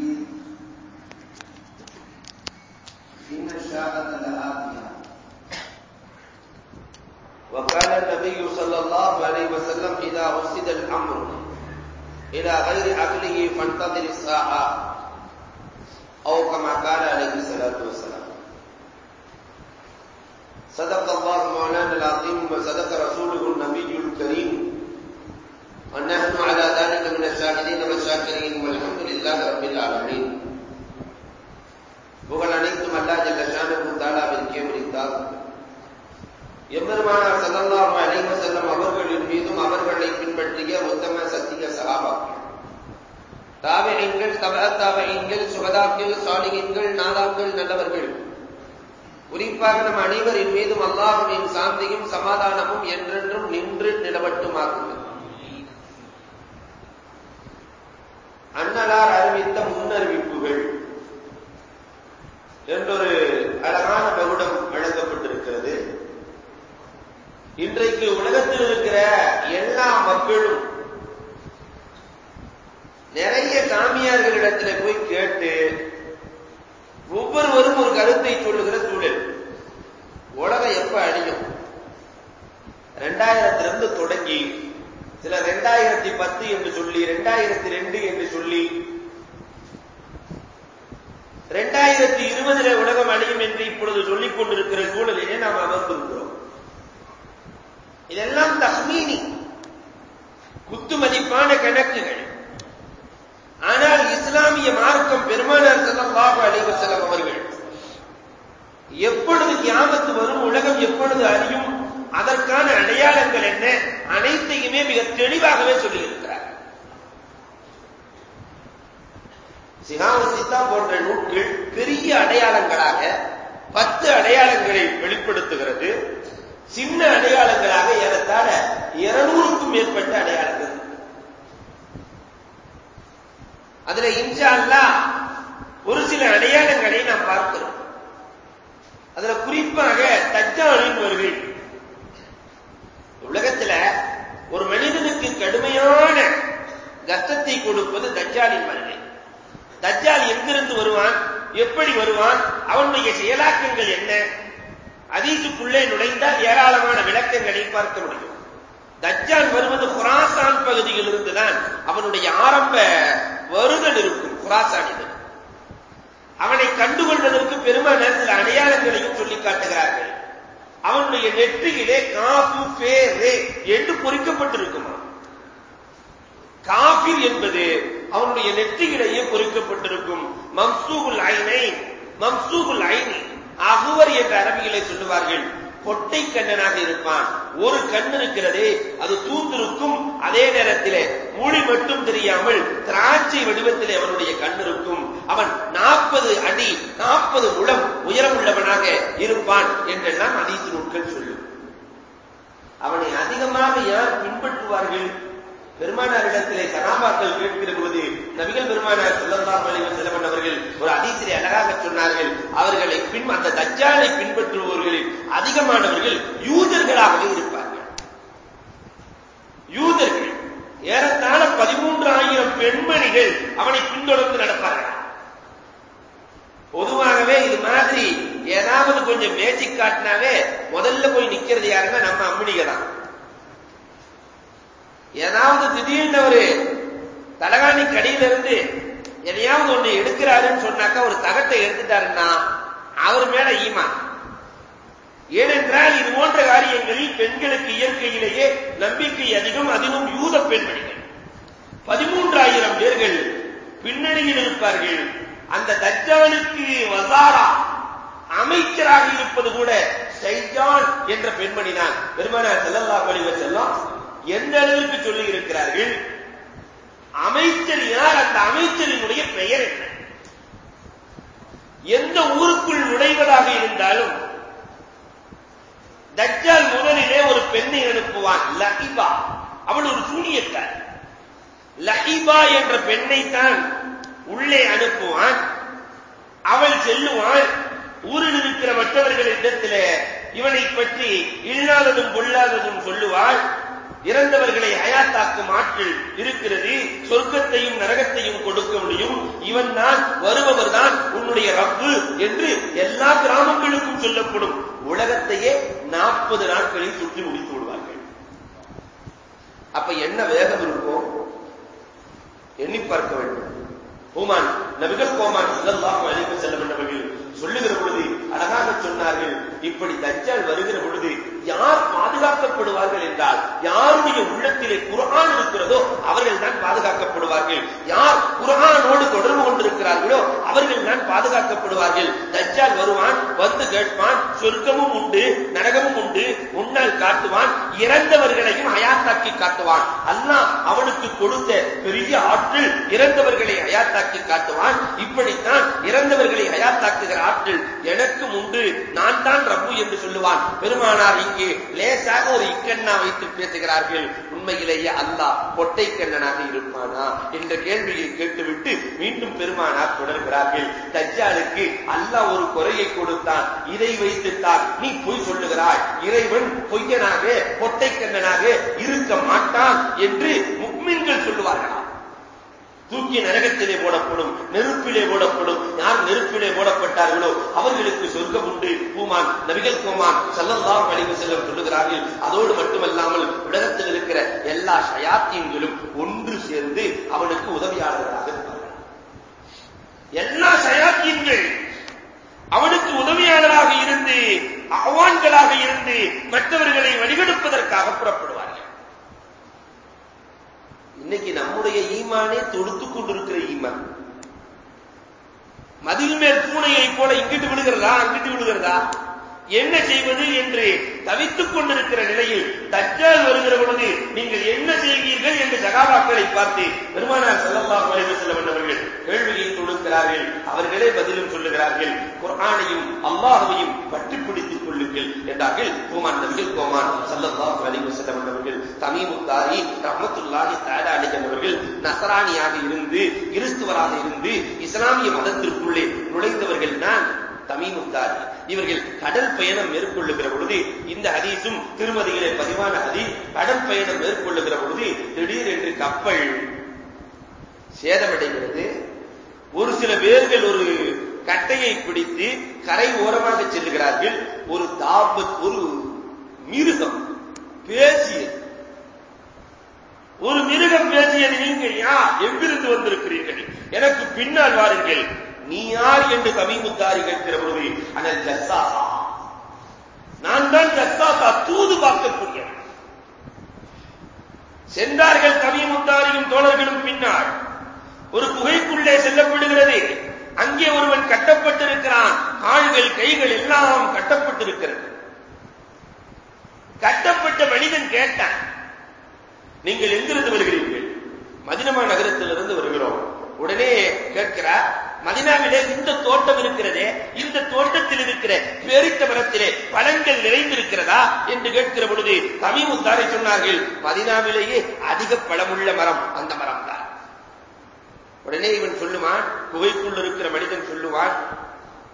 الدين النبي صلى الله عليه وسلم إذا أرسد الأمر إلى غير عقله فانتظر الساعة أو كما قال عليه الصلاة والسلام. صدق الله مولانا العظيم وصدق رسوله النبي الكريم. ونحن على ذلك من الشاهدين والشاكرين والحمد அல்ஹம்துலில்லாஹி ரப்பில் ஆலமீன். புகழ் அனைத்தும் அல்லாஹ் ஜல்ல ஷானுஹு தஆலாவிற்கே உரித்தார் எம்பெருமானார் ஸல்லல்லாஹு அலைஹி வஸல்லம் அவர்களின் மீதும் அவர்களை பின்பற்றிய உத்தம சத்திய சஹாபாக்கள் தாபியங்கள் தபா சுகதாக்கள் சாலிகங்கள் நாதாக்கள் நல்லவர்கள். குறிப்பாக நம் அனைவரின் மீதும் அல்லாஹுவின் சாந்தியும் சமாதானமும் என்றென்றும் நின்று நிலவட்டுமாக்குங்கள். அண்ணலார் அறிவித்த முன்னறிவிப்புகள் என்றொரு அழகான மகுடம் வழங்கப்பட்டிருக்கிறது. இன்றைக்கு உலகத்தில் இருக்கிற எல்லா மக்களும் நிறைய சாமியார்களிடத்தில் போய் கேட்டு ஒவ்வொருவரும் ஒரு கருத்தை சொல்லுகிற சூழல். உலகம் எப்ப அழியும்? ரெண்டாயிரத்திலிருந்து தொடங்கி சில ரெண்டாயிரத்தி பத்து என்று சொல்லி ரெண்டாயிரத்தி ரெண்டு என்று சொல்லி ரெண்டாயிரத்தி இருபதுல உலகம் அழியும் என்று இப்பொழுது சொல்லிக் கொண்டிருக்கிற சூழலிலே நாம் அமர்ந்திருக்கிறோம் இதெல்லாம் தஹ்மீனி குத்துமதிப்பான கணக்குகள். ஆனால் இஸ்லாமிய மார்க்கம் பெருமானார் ஸல்லல்லாஹு அலைஹி செல்லும் அவர்கள் எப்பொழுது கியாமத்து வரும் உலகம் எப்பொழுது அழியும் அதற்கான அடையாளங்கள் என்ன? அனைத்தையுமே மிக தெளிவாகவே சொல்லியிருக்கிறார். சிகாவசித்தா போன்ற நூல்கள் பெரிய அடையாளங்களாக பத்து அடையாளங்களை வெளிப்படுத்துகிறது. சின்ன அடையாளங்களாக ஏறத்தாழ இருநூறுக்கும் மேற்பட்ட அடையாளங்கள். அதுல இன்ஷால்லா ஒரு சில அடையாளங்களை நாம் பார்க்கிறோம். அதுல குறிப்பாக தஜ்ஜாலின் வருகை உலகத்துல ஒரு மனிதனுக்கு கடுமையான கஷ்டத்தை கொடுப்பது தஜ்ஜாலின் வருகை தஜ்ஜால் எங்கிருந்து வருவான்? எப்படி வருவான்? அவனுடைய செயலாக்கங்கள் என்ன? அதீசுக்குள்ளே நுழைந்தால் ஏராளமான விளக்கங்களை பார்க்க முடியும். தஜ்ஜால் வருவது குராசான் பகுதியில் இருந்துதான் அவனுடைய ஆரம்ப வருதல் இருக்கும் குராசானில் அவனை கண்டுகொள்வதற்கு பெருமான சில அடையாளங்களையும் சொல்லி காட்டுகிறார்கள். அவனுடைய நெற்றியிலே காஃபு பேரே என்று பொறிக்கப்பட்டிருக்குமா? காஃபிர் என்பது அவனுடைய நெற்றியிலேயே பொறிக்கப்பட்டிருக்கும். மம்சூகுல் ஐனை மம்சூகுல் ஐனி அகுவர் என்ற அரபிகளை சொல்லுவார்கள். பொட்டை கண்ணனாக இருப்பான். ஒரு கண் இருக்கிறதே அது தூந்திருக்கும். அதே நேரத்திலே மொழி மட்டும் தெரியாமல் திராட்சை வடிவத்திலே அவனுடைய கண் இருக்கும். அவன் நாற்பது அடி நாற்பது உளம் உயரம் உள்ளவனாக இருப்பான் என்றெல்லாம் அதீசு நூட்கள் சொல்லும். அவனை அதிகமாக யார் பின்பற்றுவார்கள்? பெருமானாரிடத்திலே சகாபாக்கள் கேட்கிற போது நபிகள் பெருமானார் சொல்லலாம் வலிவன் செலவன் அவர்கள் ஒரு அதிசரி அழகாக சொன்னார்கள். அவர்களை பின் அந்த தஜ்ஜாலை பின்பற்றுபவர்களில் அதிகமானவர்கள் யூதர்களாகவே இருப்பார்கள். யூதர்கள் ஏறத்தாழ பதிமூன்று ஆயிரம் பெண்மணிகள் அவனை பின்தொடர்ந்து நடப்பார்கள்? பொதுவாகவே இது மாதிரி ஏதாவது கொஞ்சம் மேஜிக் காட்டினாவே முதல்ல போய் நிக்கிறது யாருன்னா நம்ம அம்மினிக தான் ஏதாவது திடீர்னு ஒரு தலகாணி கடியில இருந்து எதையாவது ஒண்ணு எடுக்கிறாருன்னு சொன்னாக்கா ஒரு தகட்டை எடுத்துட்டாருன்னா அவர் மேல ஈமா ஏனென்றால் இது போன்ற காரியங்களில் பெண்களுக்கு இயற்கையிலேயே நம்பிக்கை அதிகம் அதிகம் யூத பெண்மணிகள். பதிமூன்றாயிரம் பேர்கள் பின்னணியில் இருப்பார்கள். அந்த தஜ்ஜானுக்கு வசாரா அமைச்சராக இருப்பது கூட சைஜான் என்ற பெண்மணி தான் பெருமானார் செல்லல்லா பழிவர் செல்லம் எந்த அளவிற்கு சொல்லி இருக்கிறார்கள் அமைச்சர் யார்? அந்த அமைச்சரினுடைய பெயர் என்ன? எந்த ஊருக்குள் நுழைவதாக இருந்தாலும் தஜ்ஜால் முதலிலே ஒரு பெண்ணை அனுப்புவான் லஹிபா. அவள் ஒரு சூனியக்கார். லஹிபா என்ற பெண்ணை தான் உள்ளே அனுப்புவான். அவள் செல்லுவான் ஊரில் இருக்கிற மற்றவர்களிடத்தில் இவனை பற்றி இல்லாததும் பொல்லாததும் சொல்லுவாள். இறந்தவர்களை அயாத்தாக்கும் ஆற்றல் இருக்கிறது சொர்க்கத்தையும் நரகத்தையும் கொடுக்க முடியும். இவன் தான் வருபவர் தான் உன்னுடைய ரப்பு என்று எல்லா கிராமங்களுக்கும் சொல்லப்படும். உலகத்தையே நாற்பது நாட்களில் சுற்றி முடித்து விடுவார்கள். அப்ப என்ன வேகம் இருக்கும்? எண்ணி பார்க்க வேண்டும். ஓமான் நபிகள் கோமான் செல்லல்லாஹு அலைஹி செல்லும் என்றவர்கள் சொல்லுகிற பொழுது அழகாக சொன்னார்கள் இப்படி தஜ்ஜால் வருகிற பொழுது யார் பாதுகாக்கப்படுவார்கள் என்றால் யாருடைய உள்ளத்திலே குரான் இருக்கிறதோ அவர்கள் தான் பாதுகாக்கப்படுவார்கள். யார் குரானோடு தொடர்பு கொண்டிருக்கிறார்களோ அவர்கள் தான் பாதுகாக்கப்படுவார்கள். தஜ்ஜால் வருவான் வந்து கேட்பான் சொர்க்கமும் உண்டு நரகமும் உண்டு முன்னால் காட்டுவான் இறந்தவர்களையும் அயாத்தாக்கி காட்டுவான். அல்லாஹ் அவனுக்கு கொடுத்த பெரிய ஆற்றல் இறந்தவர்களை அயாத்தாக்கி காட்டுவான். இப்படித்தான் இறந்தவர்களை அயாத்தாக்குகிற ஆற்றல் எனக்கும் உண்டு. நான் தான் ரப்பு என்று சொல்லுவான். பெருமானார் இங்கே லேசாக ஒரு இக்கண்ணா வைத்து பேசுகிறார்கள். உண்மையிலேயே அல்லாஹ் பொட்டை கண்ணனாக இருப்பானா என்ற கேள்வியை கேட்டுவிட்டு மீண்டும் பெருமானார் தொடர்கிறார்கள். தஜ்ஜாலுக்கு அல்லாஹ் ஒரு குறையை கொடுத்தான். இதை வைத்துத்தான் நீ பொய் சொல்லுகிறாய். இறைவன் பொய்யனாக பொட்டை கண்ணனாக இருக்க மாட்டான் என்று முக்மின்கள் சொல்ல தூக்கி நரகத்திலே போடப்படும் நெருப்பிலே போடப்படும் யார் நெருப்பிலே போடப்பட்டார்களோ அவர்களுக்கு சொர்க்கம் உண்டு. பூமான் நபிகள் பூமான் செல்லந்தான் வழிவு செல்லம் சொல்லுகிறார்கள் அதோடு மட்டுமல்லாமல் உலகத்தில் இருக்கிற எல்லா சயாத்தியங்களும் ஒன்று சேர்ந்து அவனுக்கு உதவியாளர்களாக இருப்பார்கள். எல்லா சயாத்தியங்கள் அவனுக்கு உதவியாளராக இருந்து அவான்களாக இருந்து மற்றவர்களை வழிகெடுப்பதற்காக புறப்படுவார் இன்னைக்கு நம்முடைய ஈமானே தொடுத்து கொண்டிருக்கிற ஈமான். மதில் மேல் பூனையை போல இங்கிட்டு விழுகிறதா அங்கிட்டு விழுகிறதா? என்ன செய்வது என்று தவித்துக் கொண்டிருக்கிற நிலையில் தஜ்ஜால் வருகிற பொழுது நீங்கள் என்ன செய்வீர்கள் என்று சகாபாக்களை பார்த்து பெருமானார் செல்லல்லாஹு அலைஹி வஸல்லம் அவர்கள் கேள்வியில் தொழுகிறார்கள் அவர்களே பதிலும் சொல்லுகிறார்கள் குர்ஆனையும் அல்லாஹையும் பற்றி பிடித்துக் கொள்ளுங்கள் என்றார்கள். கோமான் நபிகள் கோமான் ஸல்லல்லாஹு அலைஹி வஸல்லம் அவர்கள் தமீமுத்தாரி ரஹ்மத்துல்லாஹி தஆலா அலைஹி அவர்கள் இருந்து கிறிஸ்துவராக இருந்து இஸ்லாமிய மதத்திற்குள்ளே நுழைந்தவர்கள் தான் தமீமுத்தாரி இவர்கள் கடல் பயணம் மேற்கொள்ளுகிற பொழுது இந்த ஹதீஸும் திருமதியிலே பதிவான ஹதீஸ் கடல் பயணம் மேற்கொள்ளுகிற பொழுது திடீரென்று கப்பல் சேதமடைகிறது. ஒரு சில பேர்கள் ஒரு கட்டையை பிடித்து கரை ஓரமாக செல்லுகிறார்கள் ஒரு தாபத் ஒரு மிருகம் பேசியது. ஒரு மிருகம் பேசியது நீங்கள் யார் எங்கிருந்து வந்திருக்கிறீர்கள்? எனக்கு பின்னால் வாருங்கள். நீ யார் என்று தமிமுத்தாரி கேட்கிற பொழுது அனல் ஜஸ்ஸாசா. நான் தான் ஜஸ்ஸாசா தூது பார்க்கக்கூடிய சென்றார்கள் தமிமுத்தாரியும் தோழர்களும் பின்னால். ஒரு குகைக்குள்ளே செல்லப்படுகிறது. அங்கே ஒருவன் கட்டப்பட்டிருக்கிறான். கால்கள் கைகள் எல்லாம் கட்டப்பட்டிருக்கிறது. கட்டப்பட்ட மனிதன் கேட்டான் நீங்கள் எங்கிருந்து வருகிறீர்கள்? மதினமா நகரத்திலிருந்து வருகிறோம். உடனே கேட்கிறார் மதினாவிலே இந்த தோட்டம் இருக்கிறதே இந்த தோட்டத்தில் இருக்கிற பேரித்த மரத்திலே பழங்கள் நிறைந்திருக்கிறதா என்று கேட்கிற பொழுது தமிமுத்தாரை சொன்னார்கள் மதினாவிலேயே அதிக பழமுள்ள மரம் அந்த மரம் தான் உடனே இவன் சொல்லுவான் குகைக்குள் இருக்கிற மனிதன் சொல்லுவான்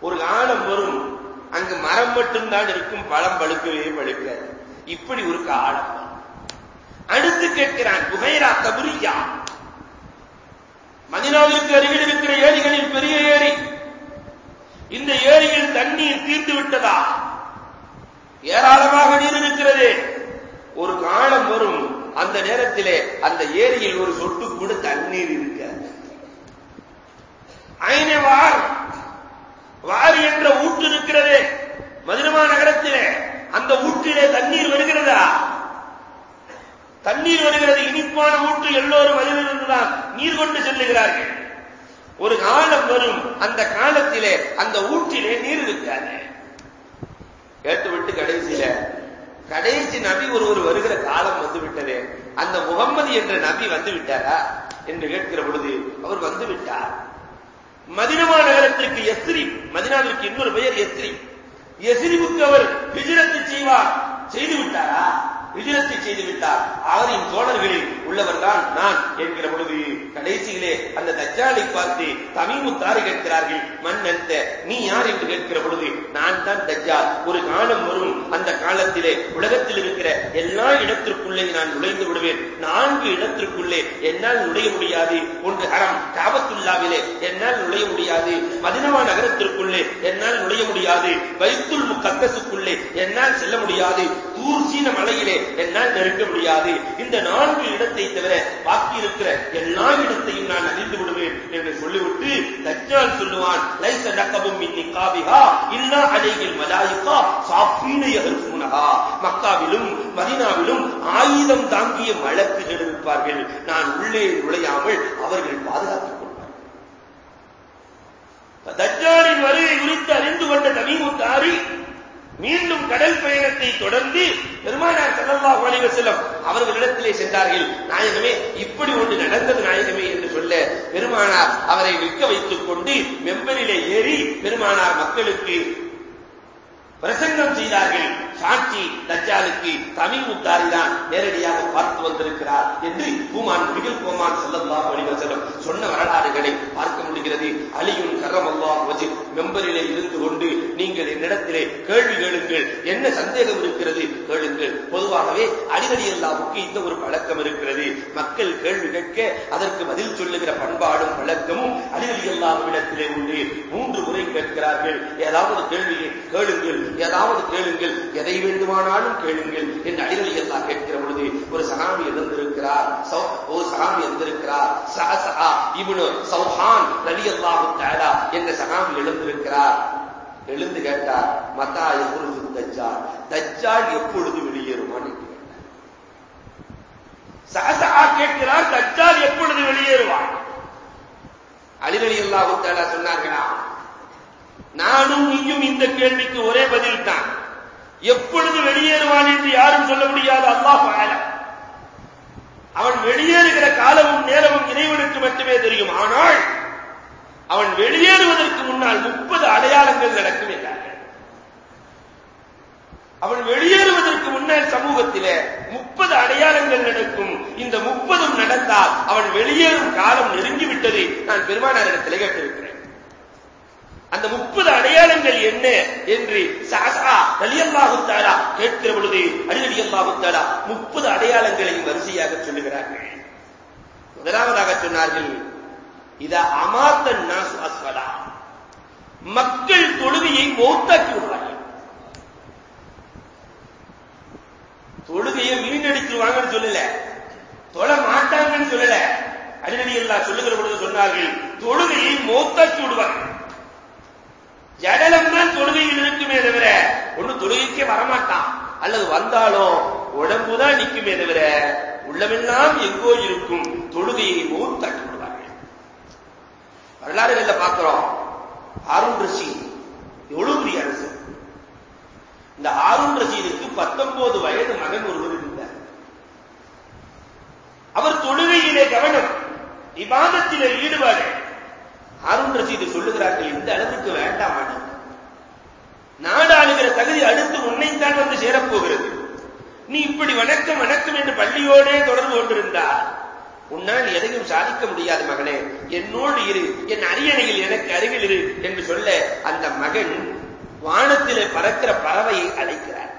ஒரு காலம் வரும் அங்கு மரம் மட்டும்தான் இருக்கும் பழம் பழுக்கவே பழுக்காது. இப்படி ஒரு காலம் அடுத்து கேட்கிறான் குகைரா கபுரியா? மதினாவிற்கு அருகில் இருக்கிற ஏரிகளில் பெரிய ஏரி. இந்த ஏரியில் தண்ணீர் தீர்ந்து விட்டதா? ஏராளமாக நீர் இருக்கிறது. ஒரு காலம் வரும் அந்த நேரத்திலே அந்த ஏரியில் ஒரு சொட்டு கூட தண்ணீர் இருக்காது. ஐனே வார் வார் என்ற ஊற்று இருக்கிறது. மதுரமா நகரத்திலே அந்த ஊற்றிலே தண்ணீர் வருகிறதா? தண்ணீர் வருகிறது இனிப்பான ஊற்று எல்லோரும் அதிலிருந்துதான் நீர் கொண்டு செல்லுகிறார்கள். ஒரு காலம் வரும் அந்த காலத்திலே அந்த ஊற்றிலே நீர் இருக்காது. கேட்டுவிட்டு கடைசியில கடைசி நபி ஒருவர் வருகிற காலம் வந்து விட்டதே அந்த முகம்மது என்ற நபி வந்து விட்டாரா என்று கேட்கிற பொழுது அவர் வந்து விட்டார் மதினமா நகரத்திற்கு எஸ்ரி மதினாவிற்கு இன்னொரு பெயர் எஸ்ரி எஸ்ரிவுக்கு அவர் விஜயத்து செய்வார். செய்து விட்டாரா விஜயத்தை செய்து விட்டார் அவரின் தோழர்களில் உள்ளவர்தான் நான் என்கிற பொழுது கடைசியிலே அந்த தஜ்ஜாலை பார்த்து தமிமு கேட்கிறார்கள் மன்னந்த நீ யார் என்று கேட்கிற பொழுது நான் தான் தஜ்ஜால். ஒரு காலம் வரும் அந்த காலத்திலே உலகத்தில் இருக்கிற எல்லா இடத்திற்குள்ளே நான் நுழைந்து விடுவேன். நான்கு இடத்திற்குள்ளே என்னால் நுழைய முடியாது. ஒன்று ஹரம் காபத்துல்லாவிலே என்னால் நுழைய முடியாது. மதினவா நகரத்திற்குள்ளே என்னால் நுழைய முடியாது. வைத்துல் முக்கத்தசுக்குள்ளே என்னால் செல்ல முடியாது. தூர் சீன மலையிலே என்னால் நெருங்க முடியாது. இந்த நான்கு இடத்தை தவிர பாக்கி இருக்கிற எல்லா இடத்தையும் நான் அறிந்து விடுவேன் என்று சொல்லிவிட்டு தஜ்ஜால் சொல்லுவான் லைச நக்கபும் மின் நிக்காபிஹா இல்லா அலைகில் மலாயிகா சாஃபீன யஹர்ஃபுனஹா. மக்காவிலும் மதினாவிலும் ஆயுதம் தாங்கிய வழக்குகள் இருப்பார்கள். நான் உள்ளே நுழையாமல் அவர்கள் பாதுகாத்துக் கொள்வார்கள். தஜ்ஜாலின் வருகை குறித்து அறிந்து கொண்ட தமிமுத்தாரி மீண்டும் கடல் பயணத்தை தொடர்ந்து பெருமானார் ஸல்லல்லாஹு அலைஹி செல்லம் அவர்களிடத்திலே சென்றார்கள். நாயகமே இப்படி ஒன்று நடந்தது நாயகமே என்று சொல்ல பெருமானார் அவரை நிற்க வைத்துக் கொண்டு மெம்பரிலே ஏறி பெருமானார் மக்களுக்கு பிரசங்கம் செய்தார்கள். சாட்சி தஜாலுக்கு தமிழ் முத்தாரி தான் நேரடியாக பார்த்து வந்திருக்கிறார் என்று பூமான் மிகில் கோமான் செல்லல்லா அலைஹி சொன்ன வரலாறுகளை பார்க்க முடிகிறது. அலியுன் கரமல்லா வஜி மெம்பரிலே இருந்து கொண்டு நீங்கள் என்னிடத்திலே கேள்வி கேளுங்கள். என்ன சந்தேகம் இருக்கிறது? கேளுங்கள். பொதுவாகவே அடிக்கடி அல்லாவுக்கு இந்த ஒரு பழக்கம் இருக்கிறது. மக்கள் கேள்வி கேட்க அதற்கு பதில் சொல்லுகிற பண்பாடும் பழக்கமும் அடிக்கடி உண்டு. மூன்று முறை கேட்கிறார்கள். ஏதாவது கேள்வியை கேளுங்கள். ஏதாவது கேளுங்கள். எதை வேண்டுமானாலும் கேளுங்கள் என்று அடிக்கடி எல்லாம் கேட்கிற பொழுது ஒரு சகாமி எழுந்திருக்கிறார். ஒரு சகாமி எழுந்திருக்கிறார். சஹசஹா இவனு சௌஹான் ரலியல்லாஹு தஆலா என்ற சகாமி எழுந்திருக்கிறார். எழுந்து கேட்டார் மத்தா எப்பொழுது தஜ்ஜால்? தஜ்ஜால் எப்பொழுது வெளியேறுமான்னு கேட்டார். சஹசஹா கேட்கிறார் தஜ்ஜால் எப்பொழுது வெளியேறுவான் அலிரலி அல்லாஹு தஆலா சொன்னார்களா நானும் நீயும் இந்த கேள்விக்கு ஒரே பதில் தான். எப்பொழுது வெளியேறுவான் என்று யாரும் சொல்ல முடியாது. அல்லாஹ் அவன் வெளியேறுகிற காலமும் நேரமும் இறைவனுக்கு மட்டுமே தெரியும். ஆனால் அவன் வெளியேறுவதற்கு முன்னால் முப்பது அடையாளங்கள் நடக்கும் என்றார்கள். அவன் வெளியேறுவதற்கு முன்னால் சமூகத்திலே முப்பது அடையாளங்கள் நடக்கும். இந்த முப்பதும் நடந்தால் அவன் வெளியேறும் காலம் நெருங்கிவிட்டது நான் பெருமானாரிடத்தில் கேட்டிருக்கிறேன் அந்த முப்பது அடையாளங்கள் என்ன என்று சாசா ரலியல்லாஹு கேட்கிற பொழுது அலி முப்பது அடையாளங்களையும் வரிசையாக சொல்லுகிறார்கள். முதலாவதாக சொன்னார்கள் இத அமாத்த அஸ்வலா. மக்கள் தொழுகையை மௌத்தாக்கி விடுவார்கள் தொழுகையை வீணடிச்சிருவாங்கன்னு சொல்லல. தொழ மாட்டாங்கன்னு சொல்லல. அடிநடிகள் சொல்லுகிற பொழுது சொன்னார்கள் தொழுகையை மௌத்தாக்கி விடுவார்கள் ஜடலம் தான் தொழுகையில் இருக்குமே தவிர ஒண்ணு தொழுகைக்கே வரமாட்டான். அல்லது வந்தாலும் உடம்புதான் நிற்குமே தவிர உள்ளமெல்லாம் எங்கோ இருக்கும் தொழுகையை மூத்தாக்கி விடுவார்கள் வரலாறுகள்ல பார்க்கிறோம். ஆருண் ரஷீத். எவ்வளவு பெரிய அரசு. இந்த ஆருண் ரஷீதுக்கு பத்தொன்பது வயது மகன் ஒருவர் இருந்தார். அவர் தொழுகையிலே கவனம் விவாதத்திலே ஈடுபாடு. ஹாரூன் ரஷீது சொல்லுகிறார்கள் இந்த அளவுக்கு வேண்டாம் நாடு நாடாளுகிற தகுதி அடுத்து உன்னைத்தான் வந்து சேரப்போகிறது. நீ இப்படி வணக்கம் வணக்கம் என்று பள்ளியோடே தொடர்பு கொண்டிருந்தால் உன்னால் எதையும் சாதிக்க முடியாது மகனே. என்னோடு இரு என் அரியணையில் எனக்கு அருகில் இரு என்று சொல்ல அந்த மகன் வானத்திலே பறக்கிற பறவையை அழைக்கிறார்.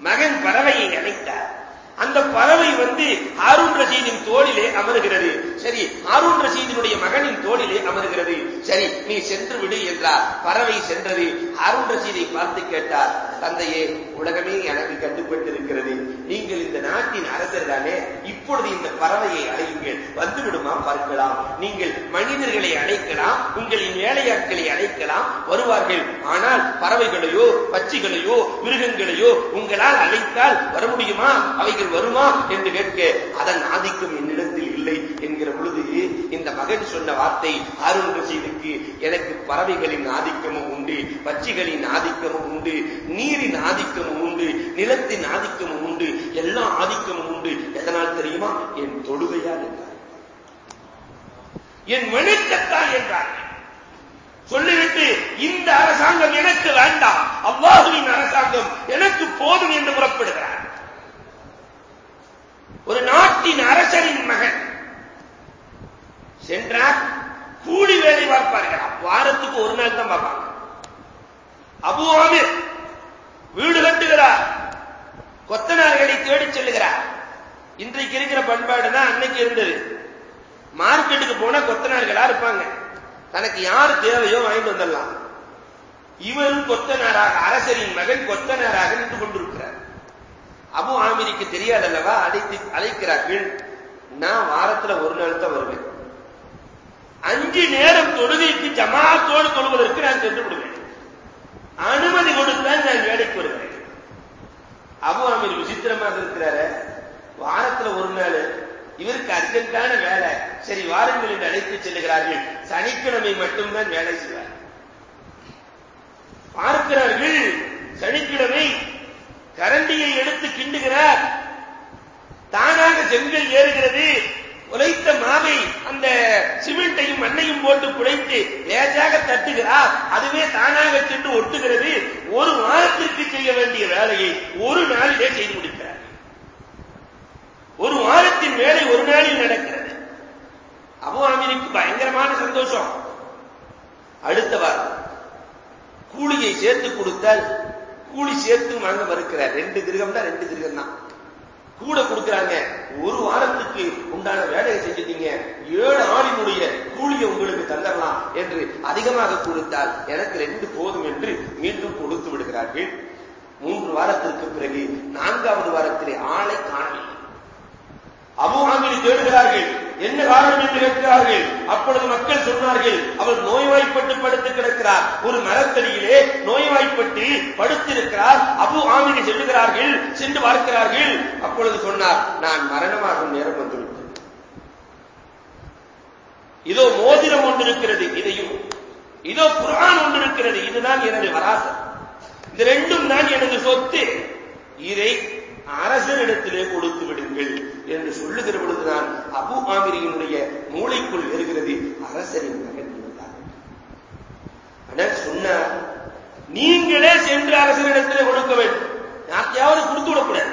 மகன் பறவையை அழைத்தார். அந்த பறவை வந்து அருண் ரஷீதின் தோளிலே அமருகிறது. சரி ஹாரூன் ரசீதினுடைய மகனின் தோளிலே அமர்கிறது. சரி நீ சென்று விடு என்றார். பறவை சென்றது. ஹாரூன் ரசீதை பார்த்து கேட்டார் தந்தையே உலகமே எனக்கு கட்டுப்பட்டிருக்கிறது நீங்கள் இந்த நாட்டின் அரசர் தானே இப்பொழுது இந்த பறவையை அழையுங்கள் வந்து விடுமா பார்க்கலாம். நீங்கள் மனிதர்களை அழைக்கலாம் உங்களின் வேலையாட்களை அழைக்கலாம் வருவார்கள். ஆனால் பறவைகளையோ பச்சிகளையோ மிருகங்களையோ உங்களால் அழைத்தால் வர முடியுமா? அவைகள் வருமா? என்று கேட்க அதன் ஆதிக்கம் என்னிடத்தில் இல்லை என்கிற பொழுது இந்த மகன் சொன்ன வார்த்தை அருண் ரஷீதுக்கு எனக்கு பறவைகளின் ஆதிக்கமும் உண்டு பச்சிகளின் ஆதிக்கமும் உண்டு நீரின் ஆதிக்கமும் உண்டு நிலத்தின் ஆதிக்கமும் உண்டு எல்லா ஆதிக்கமும் உண்டு. எதனால் தெரியுமா? என் தொழுகையால் என்றார். என் வெளிச்சத்தால் என்றார். சொல்லிவிட்டு இந்த அரசாங்கம் எனக்கு வேண்டாம். அவ்வாஹுவின் அரசாங்கம் எனக்கு போதும் என்று புறப்படுகிறார். ஒரு நாட்டின் அரசரின் மகன் சென்றார் கூலி வேலை பார்ப்பார்கள். வாரத்துக்கு ஒரு நாள் தான் பார்ப்பாங்க. அபு ஆமிர் வீடு கட்டுகிறார். கொத்தனார்களை தேடிச் செல்லுகிறார். இன்றைக்கு இருக்கிற பண்பாடு தான் அன்னைக்கு இருந்தது. மார்க்கெட்டுக்கு போனா கொத்தனார்களா இருப்பாங்க. தனக்கு யார் தேவையோ வாங்கிட்டு வந்துடலாம் இவரும் கொத்தனாராக அரசரின் மகன் கொத்தனாராக நின்று கொண்டிருக்கிறார். அபு ஆமிரிக்கு தெரியாதல்லவா? அழைத்து அழைக்கிறார்கள். நான் வாரத்துல ஒரு நாள் தான் வருவேன். அஞ்சு நேரம் தொழுகைக்கு ஜமாத்தோடு தொழுவதற்கு நான் சென்று விடுவேன். அனுமதி கொடுத்தால் நான் வேலைக்கு வருவேன். அபு ஆமீர் விசித்திரமாக இருக்கிறாரு. வாரத்துல ஒரு நாள். இவருக்கு அர்ஜென்டான வேலை. சரி வாருங்கள் என்று அழைத்து செல்லுகிறார்கள். சனிக்கிழமை மட்டும்தான் வேலை செய்வார். பார்க்கிறார்கள் சனிக்கிழமை கரண்டியை எடுத்து கிண்டுகிறார். தானாக செங்கல் ஏறுகிறது. உழைத்த மாவை அந்த சிமெண்டையும் மண்ணையும் போட்டு குழைத்து லேசாக தட்டுகிறார் அதுவே தானாக சென்று ஒட்டுகிறது. ஒரு வாரத்திற்கு செய்ய வேண்டிய வேலையை ஒரு நாளிலே செய்து முடிக்கிறார். ஒரு வாரத்தின் வேலை ஒரு நாளில் நடக்கிறது. அபு ஆமீனுக்கு பயங்கரமான சந்தோஷம். அடுத்த வாரம் கூலியை சேர்த்து கொடுத்தால் கூலி சேர்த்து வாங்க மறுக்கிறார். ரெண்டு கிரகம் தான் ரெண்டு கிரகம் தான் கூட கொடுக்கறாங்க. ஒரு வாரத்துக்கு உண்டான வேலையை செஞ்சுட்டீங்க. ஏழு ஆளினுடைய கூலியை உங்களுக்கு தந்தரலாம் என்று அதிகமாக கொடுத்தால் எனக்கு ரெண்டு போதும் என்று மீண்டும் கொடுத்து விடுகிறார்கள். மூன்று வாரத்திற்கு பிறகு நான்காவது வாரத்திலே ஆளை காணவில்லை. அபு ஆமீர் தேடுகிறார்கள். என்ன காரணம் என்று கேட்கிறார்கள்? அப்பொழுது மக்கள் சொன்னார்கள் அவர் நோய்வாய்ப்பட்டு படுத்து கிடக்கிறார். ஒரு மரத்தடியிலே நோய்வாய்ப்பட்டு படுத்திருக்கிறார். அபு ஆமீனை செல்லுகிறார்கள் சென்று பார்க்கிறார்கள். அப்பொழுது சொன்னார் நான் மரணமாகும் நேரம் வந்துவிட்டேன் இதோ மோதிரம் ஒன்றிருக்கிறது இதையும். இதோ குரான் ஒன்றிருக்கிறது இதுதான் எனது வராசம் இது ரெண்டும் தான் எனது சொத்து. இதை அரசரிடத்திலே கொடுத்து விடுங்கள். என்று சொல்லுகிற பொழுதுதான் அபு ஆமிரியினுடைய மூளைக்குள் வருகிறது அரசரின் மகன் இருந்தார் சொன்னார் நீங்களே சென்று அரசரிடத்திலே கொடுக்க வேண்டும். யாருக்கையாவது கொடுத்து விடக்கூடாது.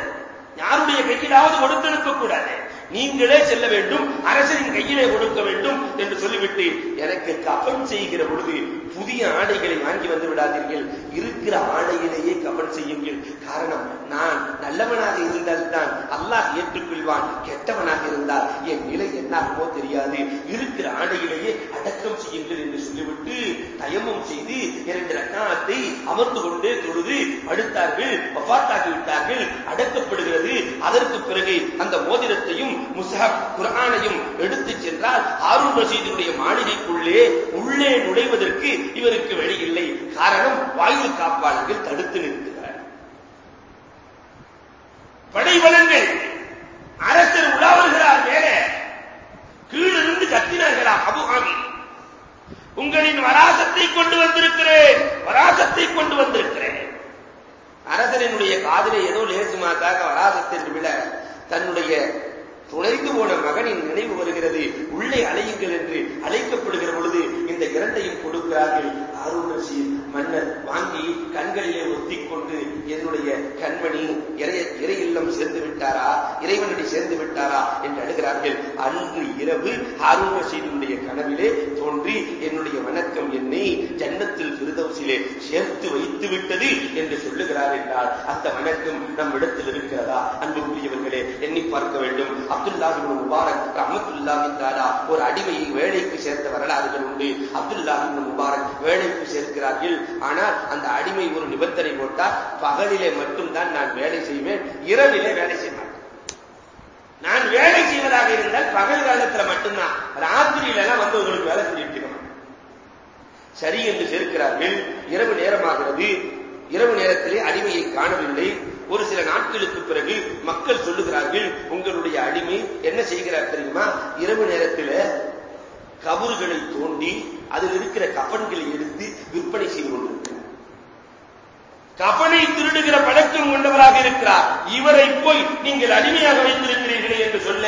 யாருடைய கையிலாவது கொடுத்தெடுக்க கூடாது நீங்களே செல்ல வேண்டும் அரசரின் கையிலே கொடுக்க வேண்டும் என்று சொல்லிவிட்டு எனக்கு கபன் செய்கிற பொழுது புதிய ஆடைகளை வாங்கி வந்து விடாதீர்கள். இருக்கிற ஆடையிலேயே கபன் செய்யுங்கள். காரணம் நான் நல்லவனாக இருந்தால்தான் அல்லாஹ் ஏற்றுக்கொள்வான். கெட்டவனாக இருந்தால் என் நிலை என்னாகுமோ தெரியாது. இருக்கிற ஆடையிலேயே அடக்கம் செய்யுங்கள் என்று சொல்லிவிட்டு தயமம் செய்து இரண்டு ரக்காத்தை அமர்ந்து கொண்டே தொழுது படுத்தார்கள் வஃத்தாகி விட்டார்கள் அடக்கப்படுகிறது. அதற்கு பிறகு அந்த மோதிரத்தையும் முசஹப் குரானையும் எடுத்துச் சென்றால் ஹாரூன் ரஷீதுடைய மாளிகைக்குள்ளே உள்ளே நுழைவதற்கு இவருக்கு வழி இல்லை. காரணம் வாயில் காப்பாளர்கள் தடுத்து நிறுத்துகிறார். படைபலங்கள் அரசர் உலா வருகிறார் மேலே. கீழிருந்து கத்தினார்களா அபு ஆமி. உங்களின் வராசத்தை கொண்டு வந்திருக்கிறேன் வராசத்தை கொண்டு வந்திருக்கிறேன். அரசரினுடைய காதிலே ஏதோ லேசுமாக்காக வராசத்தை விட தன்னுடைய தொலைந்து போன மகனின் நினைவு வருகிறது. உள்ளே அலையுங்கள் என்று அழைக்கப்படுகிற பொழுது இந்த இரண்டையும் கொடுக்கிறார்கள். அருணசி மன்னர் வாங்கி கண்களிலே ஒத்திக் கொண்டு என்னுடைய கண்மணி இறை இறை இல்லம் சேர்ந்து விட்டாரா? இறைவனடி சேர்ந்து விட்டாரா? என்று அழுகிறார்கள். அன்று இரவு ஹாரூன் ரஷீதுடைய கனவிலே தோன்றி என்னுடைய வணக்கம் என்னை ஜன்னத்தில் விருதவசிலே சேர்த்து வைத்து விட்டது என்று சொல்லுகிறார் என்றால் அந்த வணக்கம் நம் இடத்தில் இருக்கிறதா அன்புக்குரியவர்களே? எண்ணி பார்க்க வேண்டும். அப்துல்லாஹி முபாரக் ரஹமத்துல்லாஹி தாலா ஒரு அடிமையை வேலைக்கு சேர்த்த வரலாறுகள் உண்டு. அப்துல்லாஹி முபாரக் வேலைக்கு சேர்க்கிறார்கள். ஆனால் அந்த அடிமை ஒரு நிபந்தனை போட்டால் பகலிலே மட்டும்தான் நான் வேலை செய்வேன் இரவிலே வேலை செய்ய மாட்டேன் நான் வேலை செய்வதாக இருந்தால் பகல் காலத்துல மட்டும்தான். ராத்திரியில எல்லாம் வந்து உங்களுக்கு வேலை செஞ்சுட்டு இருக்க சரி என்று சேர்க்கிறார்கள். இரவு நேரமாகிறது. இரவு நேரத்திலே அடிமையை காணவில்லை. ஒரு சில நாட்களுக்கு பிறகு மக்கள் சொல்லுகிறார்கள் உங்களுடைய அடிமை என்ன செய்கிறார் தெரியுமா? இரவு நேரத்தில் கபறுகளை தோண்டி அதில் இருக்கிற கபன்களை எடுத்து விற்பனை செய்து கொண்டிருக்கிறார். கபனை திருடுகிற பழக்கம் கொண்டவராக இருக்கிறார். இவரை போய் நீங்கள் அடிமையாக வைத்திருக்கிறீர்களே என்று சொல்ல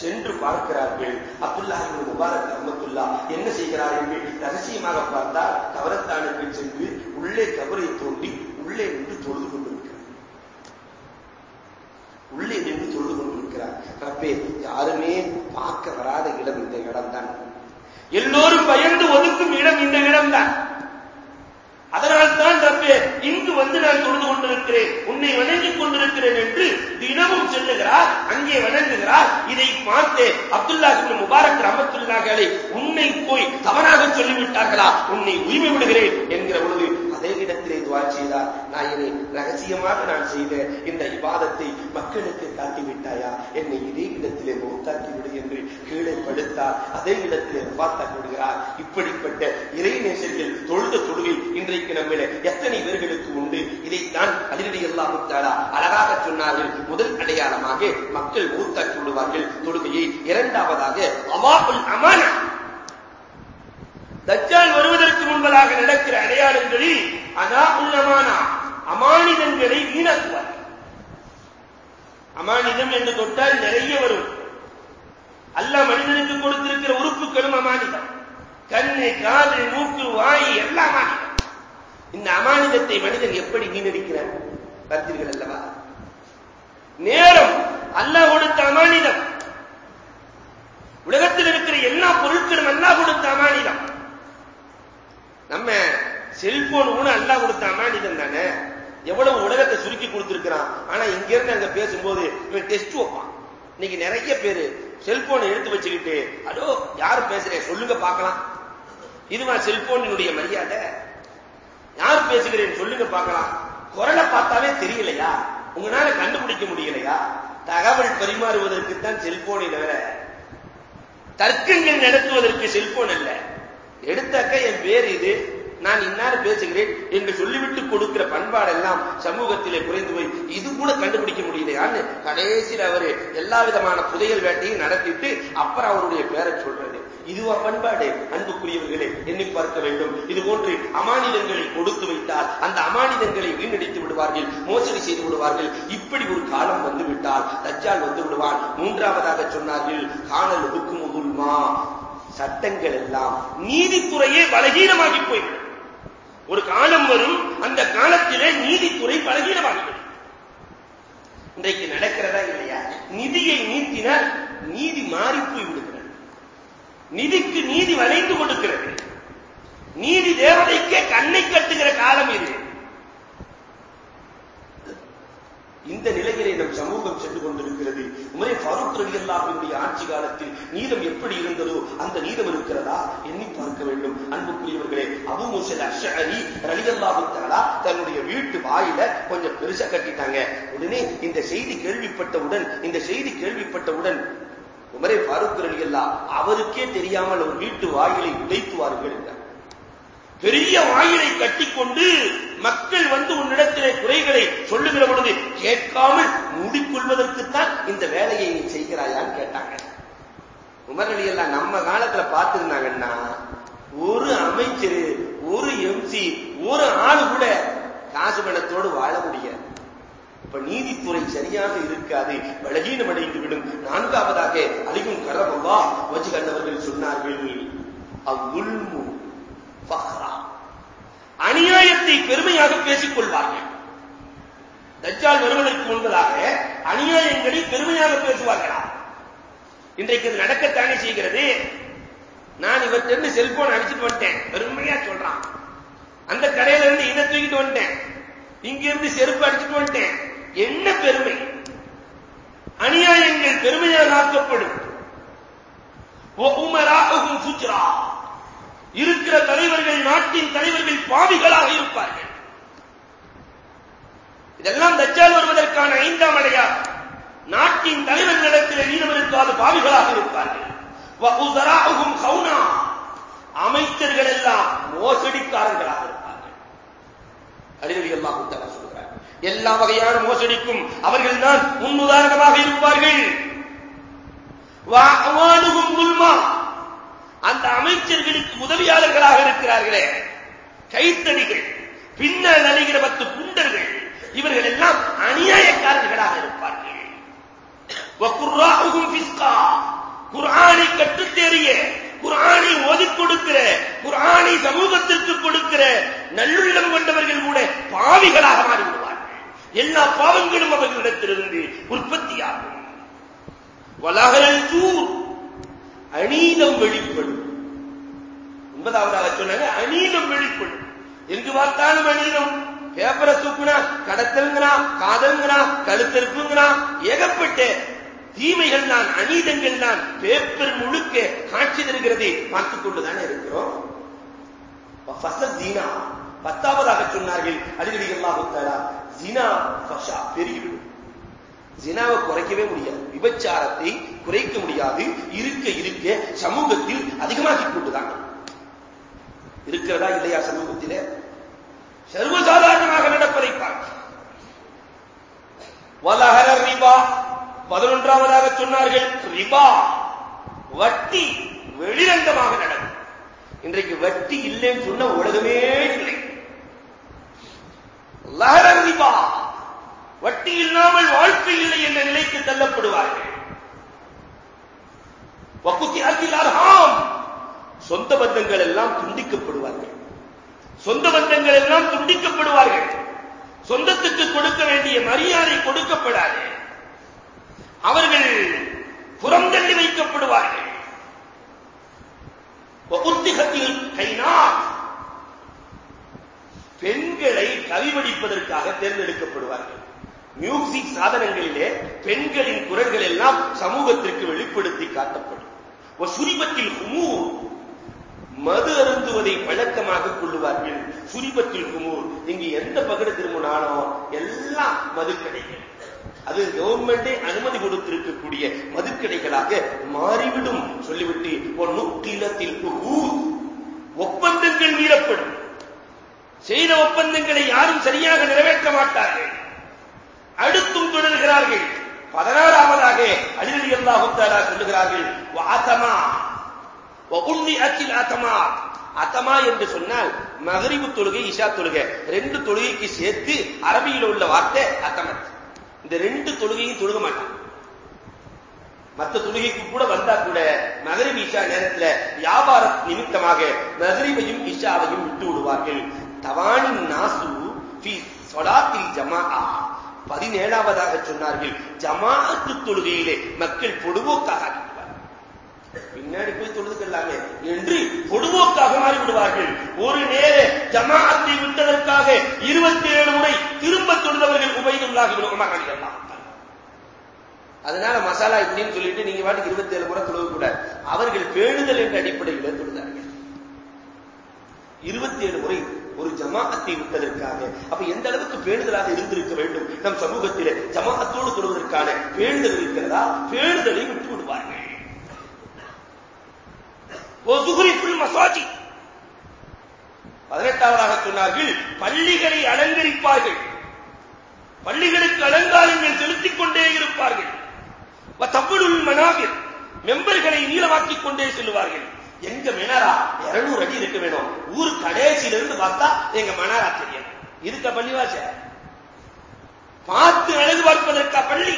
சென்று பார்க்கிறார்கள். அப்துல்லா முபாரக் அஹமத்துல்லா என்ன செய்கிறார் என்று ரகசியமாக பார்த்தால் கவரத்தானுக்கு சென்று உள்ளே கபரை தோண்டி உள்ளே நின்று தொழுது உள்ளே நின்று தொழுது கொண்டிருக்கிறார் ரப்பே யாருமே பார்க்க வராத இடம் இந்த இடம் தான் எல்லோரும் பயந்து ஒதுக்கும் இடம் இந்த இடம் தான் அதனால் தான் ரப்பே இங்கு வந்து நான் தொழுது கொண்டிருக்கிறேன். உன்னை வணங்கிக் கொண்டிருக்கிறேன் என்று தினமும் செல்லுகிறார் அங்கே வணங்குகிறார். இதை பார்த்து அப்துல்லா இப்னு முபாரக் ரஹமத்துல்லாஹி உன்னை போய் தவறாக சொல்லிவிட்டார்களா? உன்னை உரிமை விடுகிறேன் என்கிற பொழுது அதே இடத்திலே துவா செய்தார். நான் ரகசியமாக நான் செய்த இந்த விவாதத்தை மக்களுக்கு காட்டிவிட்டாயா? என்னை இதே இடத்திலே மௌத்தாக்கி விடு என்று கீழே படுத்தார். அதே இடத்திலே வபாத்தாக்கி விடுகிறார் இப்படிப்பட்ட இறைநேசர்கள் தொழுத தொழுகை இன்றைக்கு நம்மள எத்தனை பேர்களுக்கு உண்டு? இதைத்தான் அதிரடி அல்லாஹுத்தாரா அழகாக சொன்னார்கள். முதல் அடையாளமாக மக்கள் மூத்தாக்கி விடுவார்கள். தொழுகையை இரண்டாவதாக அவாபுல் அமான. தஜ்ஜால் வருவதற்கு முன்பதாக நடக்கிற அடையாளங்களில் அதா உள்ளமானா அமானிதங்களை வீணாக்குவார் அமானிதம் என்று தொட்டால் நிறைய வரும். அல்லாஹ் மனிதனுக்கு கொடுத்திருக்கிற உறுப்புகளும் அமானிதம். கண்ணு காது மூக்கு வாய் எல்லாம் அமானிதம். இந்த அமானிதத்தை மனிதன் எப்படி வீணடிக்கிறார்? பார்த்தீர்கள் அல்லவா? நேரம் அல்லாஹ் கொடுத்த அமானிதம். உலகத்தில் இருக்கிற எல்லா பொருட்களும் அல்லாஹ் கொடுத்த அமானிதம். நம்ம செல்போன் ஊன அல்லாஹ் கொடுத்த அமானிதம் தானே? எவ்வளவு உலகத்தை சுருக்கி கொடுத்திருக்கிறான். ஆனா இங்க இருந்து அங்க பேசும்போது இவன் டெஸ்ட் வைப்பான். இன்னைக்கு நிறைய பேரு செல்போனை எடுத்து வச்சுக்கிட்டு அதோ யார் பேசுறேன் சொல்லுங்க பார்க்கலாம். இதுவா செல்போனினுடைய மரியாதை. யார் பேசுகிறேன் சொல்லுங்க பார்க்கலாம். குரலை பார்த்தாலே தெரியலையா? உங்களால கண்டுபிடிக்க முடியலையா? தகவல் பரிமாறுவதற்குத்தான் செல்போனை தவிர தர்க்கங்கள் நடத்துவதற்கு செல்போன் அல்ல எடுத்தாக்க என் பேர் இது? நான் இன்னார் பேசுகிறேன் என்று சொல்லிவிட்டு கொடுக்கிற பண்பாடெல்லாம் சமூகத்திலே குறைந்து போய் இது கூட கண்டுபிடிக்க முடியலையான்னு கடைசியில் அவரு எல்லா விதமான புதையல் வேட்டையும் நடத்திட்டு அப்புறம் அவருடைய பேரை சொல்றது இதுவா பண்பாடு? அன்புக்குரியவர்களே எண்ணி பார்க்க வேண்டும். இது போன்று அமானிதங்களை கொடுத்து வைத்தால் அந்த அமானிதங்களை வீணடித்து விடுவார்கள் மோசடி செய்து விடுவார்கள். இப்படி ஒரு காலம் வந்து விட்டால் தச்சால் வந்து விடுவான். மூன்றாவதாக சொன்னார்கள் காணல் ஒதுக்குமுதுல்மா சட்டங்கள் எல்லாம் நீதித்துறையே பலகீனமாகி போய்விடும். ஒரு காலம் வரும் அந்த காலத்திலே நீதித்துறை பலகீனமாகிவிடும் இன்றைக்கு நடக்கிறதா இல்லையா? நிதியை நீட்டினால் நீதி மாறி போய் விடுகிறது நிதிக்கு நீதி வளைந்து கொடுக்கிறது. நீதி தேவதைக்கே கண்ணை கட்டுகிற காலம் இது. இந்த நிலையிலே நம் சமூகம் சென்று கொண்டிருக்கிறது. உமரே ஃபாரூக் ரவி அல்லாஹினுடைய ஆட்சி காலத்தில் நீதம் எப்படி இருந்ததோ அந்த நீதம் இருக்கிறதா எண்ணி பார்க்க வேண்டும். அன்புக்குரியவர்களே அபு முசல் அஷரி ரவி அல்லாஹுத்தாலா தன்னுடைய வீட்டு வாயில கொஞ்சம் பெருசா கட்டிட்டாங்க. உடனே இந்த செய்தி கேள்விப்பட்டவுடன் இந்த செய்தி கேள்விப்பட்டவுடன் உமரே ஃபாரூக் ரவி அல்லா அவருக்கே தெரியாமல் ஒரு வீட்டு வாயிலை உடைத்துவார்கள் என்றார். பெரிய வாயிலை கட்டிக்கொண்டு மக்கள் வந்து உன்னிடத்திலே குறைகளை சொல்லுகிற பொழுது கேட்காமல் மூடிக்கொள்வதற்குத்தான் இந்த வேலையை நீ செய்கிறாயான்னு கேட்டாங்க. உமரளி எல்லாம் நம்ம காலத்துல பார்த்திருந்தாங்கன்னா ஒரு அமைச்சர் ஒரு எம்சி ஒரு ஆளு கூட காசு பணத்தோடு வாழ முடியாது. இப்ப நீதித்துறை சரியாக இருக்காது பலகீனம் அடைந்து விடும் நான்காவதாக அழிவும் கரபல்லா வச்சு கண்டவர்கள் சொன்னார்கள் அவ்வுல்மு அநியாயத்தை பெருமையாக பேசிக் கொள்வார்கள். தஜ்ஜால் வருவதற்கு முன்பதாக அநியாயங்களை பெருமையாக பேசுவார்களா? இன்றைக்கு இது நடக்கத்தானே செய்கிறது. நான் இவற்றிருந்து செல்போன் அடிச்சுட்டு வந்துட்டேன். பெருமையா சொல்றான். அந்த கடையில இருந்து இதை தூக்கிட்டு வந்துட்டேன். இங்கிருந்து செருப்பு அடிச்சுட்டு வந்துட்டேன். என்ன பெருமை? அநியாயங்கள் பெருமையாக ஆக்கப்படும். இருக்கிற தலைவர்கள் நாட்டின் தலைவர்கள் பாவிகளாக இருப்பார்கள். இதெல்லாம் தஜ்ஜால் வருவதற்கான ஐந்தாம் அடையா. நாட்டின் தலைவர்களிடத்தில் நீதம் இருக்காது பாவிகளாக இருப்பார்கள். கவுனா அமைச்சர்கள் எல்லாம் மோசடிக்காரர்களாக இருப்பார்கள். அறிவடி எல்லாம் சொல்கிறார் எல்லா வகையான மோசடிக்கும் அவர்கள் தான் முன்னுதாரணமாக இருப்பார்கள். வானுகும் உல்மா. அந்த அமைச்சர்களுக்கு உதவியாளர்களாக இருக்கிறார்களே. கைத்தடிகள் பின்னால் நடிகிற பத்து குண்டர்கள் இவர்கள் எல்லாம் அநியாயக்காரர்களாக இருப்பார்கள். குரானை கற்றுத் தேறிய குர்ஆனை ஓதிக் கொடுக்கிற குரானை சமூகத்திற்கு கொடுக்கிற நல்லுள்ளம் கொண்டவர்கள் கூட பாவிகளாக மாறிவிடுவார்கள். எல்லா பாவங்களும் அவர்களிடத்திலிருந்து உற்பத்தியாகும். வலகல் சூர். அநீதம் வெளிப்படும். ஒன்பதாவதாக சொன்னாங்க அநீதம் வெளிப்படும். எங்கு பார்த்தாலும் அநீதம் பேப்பரை தூக்குனா கடத்தல்ங்கிறா காதல்ங்கிறா கழுத்தெருப்புங்கிறா ஏகப்பட்ட தீமைகள் தான் அநீதங்கள் தான் பேப்பர் முழுக்க காட்சி தருகிறதை பார்த்துக் கொண்டுதானே இருக்கிறோம். தீனா பத்தாவதாக சொன்னார்கள் அடிக்கடி அல்லாஹு ஜினா பெருகிவிடும். ஜினாவை குறைக்கவே முடியாது. விபச்சாரத்தை குறைக்க முடியாது இருக்க இருக்க சமூகத்தில் அதிகமாகிக் கொண்டுதான். இருக்கிறதா இல்லையா சமூகத்திலே? சர்வசாதாரணமாக நடப்பதை பார்க்க வலஹர ரிபா. பதினொன்றாவதாக சொன்னார்கள் ரிபா. வட்டி வெளிரங்கமாக நடக்கும். இன்றைக்கு வட்டி இல்லைன்னு சொன்ன உலகமே இல்லை. லஹர ரிபா. வட்டி இல்லாமல் வாழ்க்கை இல்லை என்ற நிலைக்கு தள்ளப்படுவார்கள். வக்குத்தி அத்தில் அர்ஹாம். சொந்த பந்தங்கள் எல்லாம் துண்டிக்கப்படுவார்கள். சொந்த பந்தங்கள் எல்லாம் துண்டிக்கப்படுவார்கள். சொந்தத்துக்கு கொடுக்க வேண்டிய மரியாதை கொடுக்கப்படாது. அவர்கள் புறந்தள்ளி வைக்கப்படுவார்கள். உத்திகத்தில் கைனா. பெண்களை கவிவடிப்பதற்காக தேர்ந்தெடுக்கப்படுவார்கள். மியூசிக் சாதனங்களிலே பெண்களின் குரல்கள் எல்லாம் சமூகத்திற்கு வெளிப்படுத்தி காட்டப்படும். சுரிபத்தில் குமூர் மது அருந்துவதை பழக்கமாக கொள்ளுவார்கள். சுரிபத்தில் குமூர் இங்கு எந்த பகடு திரும்பினாலும் எல்லாம் மதுக்கடைகள். அது கவர்மெண்டே அனுமதி கொடுத்திருக்கக்கூடிய மதுக்கடைகளாக மாறிவிடும். சொல்லிவிட்டு நுக்கிலத்தில் ஒப்பந்தங்கள் மீறப்படும். செய்த ஒப்பந்தங்களை யாரும் சரியாக நிறைவேற்ற மாட்டார்கள். அடுத்தும் தொடர்கிறார்கள். பதினாறாவதாக அலிரலி அல்லாஹு சொல்லுகிறார்கள். ஆத்தமா உண்ணி அச்சில் ஆத்தமா. அத்தமா என்று சொன்னால் மகரிபு தொழுகை இஷா தொழுகை. ரெண்டு தொழுகைக்கு சேர்த்து அரபியில் உள்ள வார்த்தை அத்தமத் இந்த ரெண்டு தொழுகையும் தொழுக மாட்டான். மற்ற தொழுகைக்கு கூட வந்தா கூட மகரிப் இஷா நேரத்தில் வியாபார நிமித்தமாக மகரிபையும் இஷாவையும் விட்டு விடுவார்கள். தவானின் நாசு ஜமா பதினேழாவதாக சொன்னார்கள். ஜமாஅத்து தொழுகையிலே மக்கள் பொடுபோக்காக பின்னாடி போய் தொழுதுக்கல்லாமே என்று பொடுபோக்காக மாறிவிடுவார்கள். ஒரு நேர ஜமாஅத்தை விட்டதற்காக இருபத்தி ஏழு முறை திரும்ப தொழுதவர்கள் உபயோகமாக உமர் அதனால மசாலா இப்படின்னு சொல்லிட்டு நீங்க வாட்டுக்கு இருபத்தி ஏழு முறை தொழுக அவர்கள் பேணுதல் என்ற அடிப்படையில் தொழுதார்கள். இருபத்தி ஏழு முறை ஒரு ஜமாஅத்தை விட்டதற்காக. அப்ப எந்த அளவுக்கு பேணுதலாக இருந்திருக்க வேண்டும்? நம் சமூகத்தில் ஜமாஅத்தோடு தொடுவதற்கான பேணுதல் இருக்கிறதா? பேணுதலை விட்டு விடுவார்கள். மசாஜி. பதினெட்டாவதாக சொன்னார்கள் பள்ளிகளை அலங்கரிப்பார்கள். பள்ளிகளுக்கு அலங்காரங்கள் செலுத்திக் கொண்டே இருப்பார்கள் தப்புடுள் மனாவில் மெம்பர்களை நீளமாக்கிக் கொண்டே செல்வார்கள் எங்க மினாரா? இருநூறு அடி இருக்க வேணும். ஊர் கடைசியில இருந்து பார்த்தா எங்க மனாரா தெரியும். இருக்க பள்ளிவாச பார்த்து அழகு பார்ப்பதற்கா பள்ளி?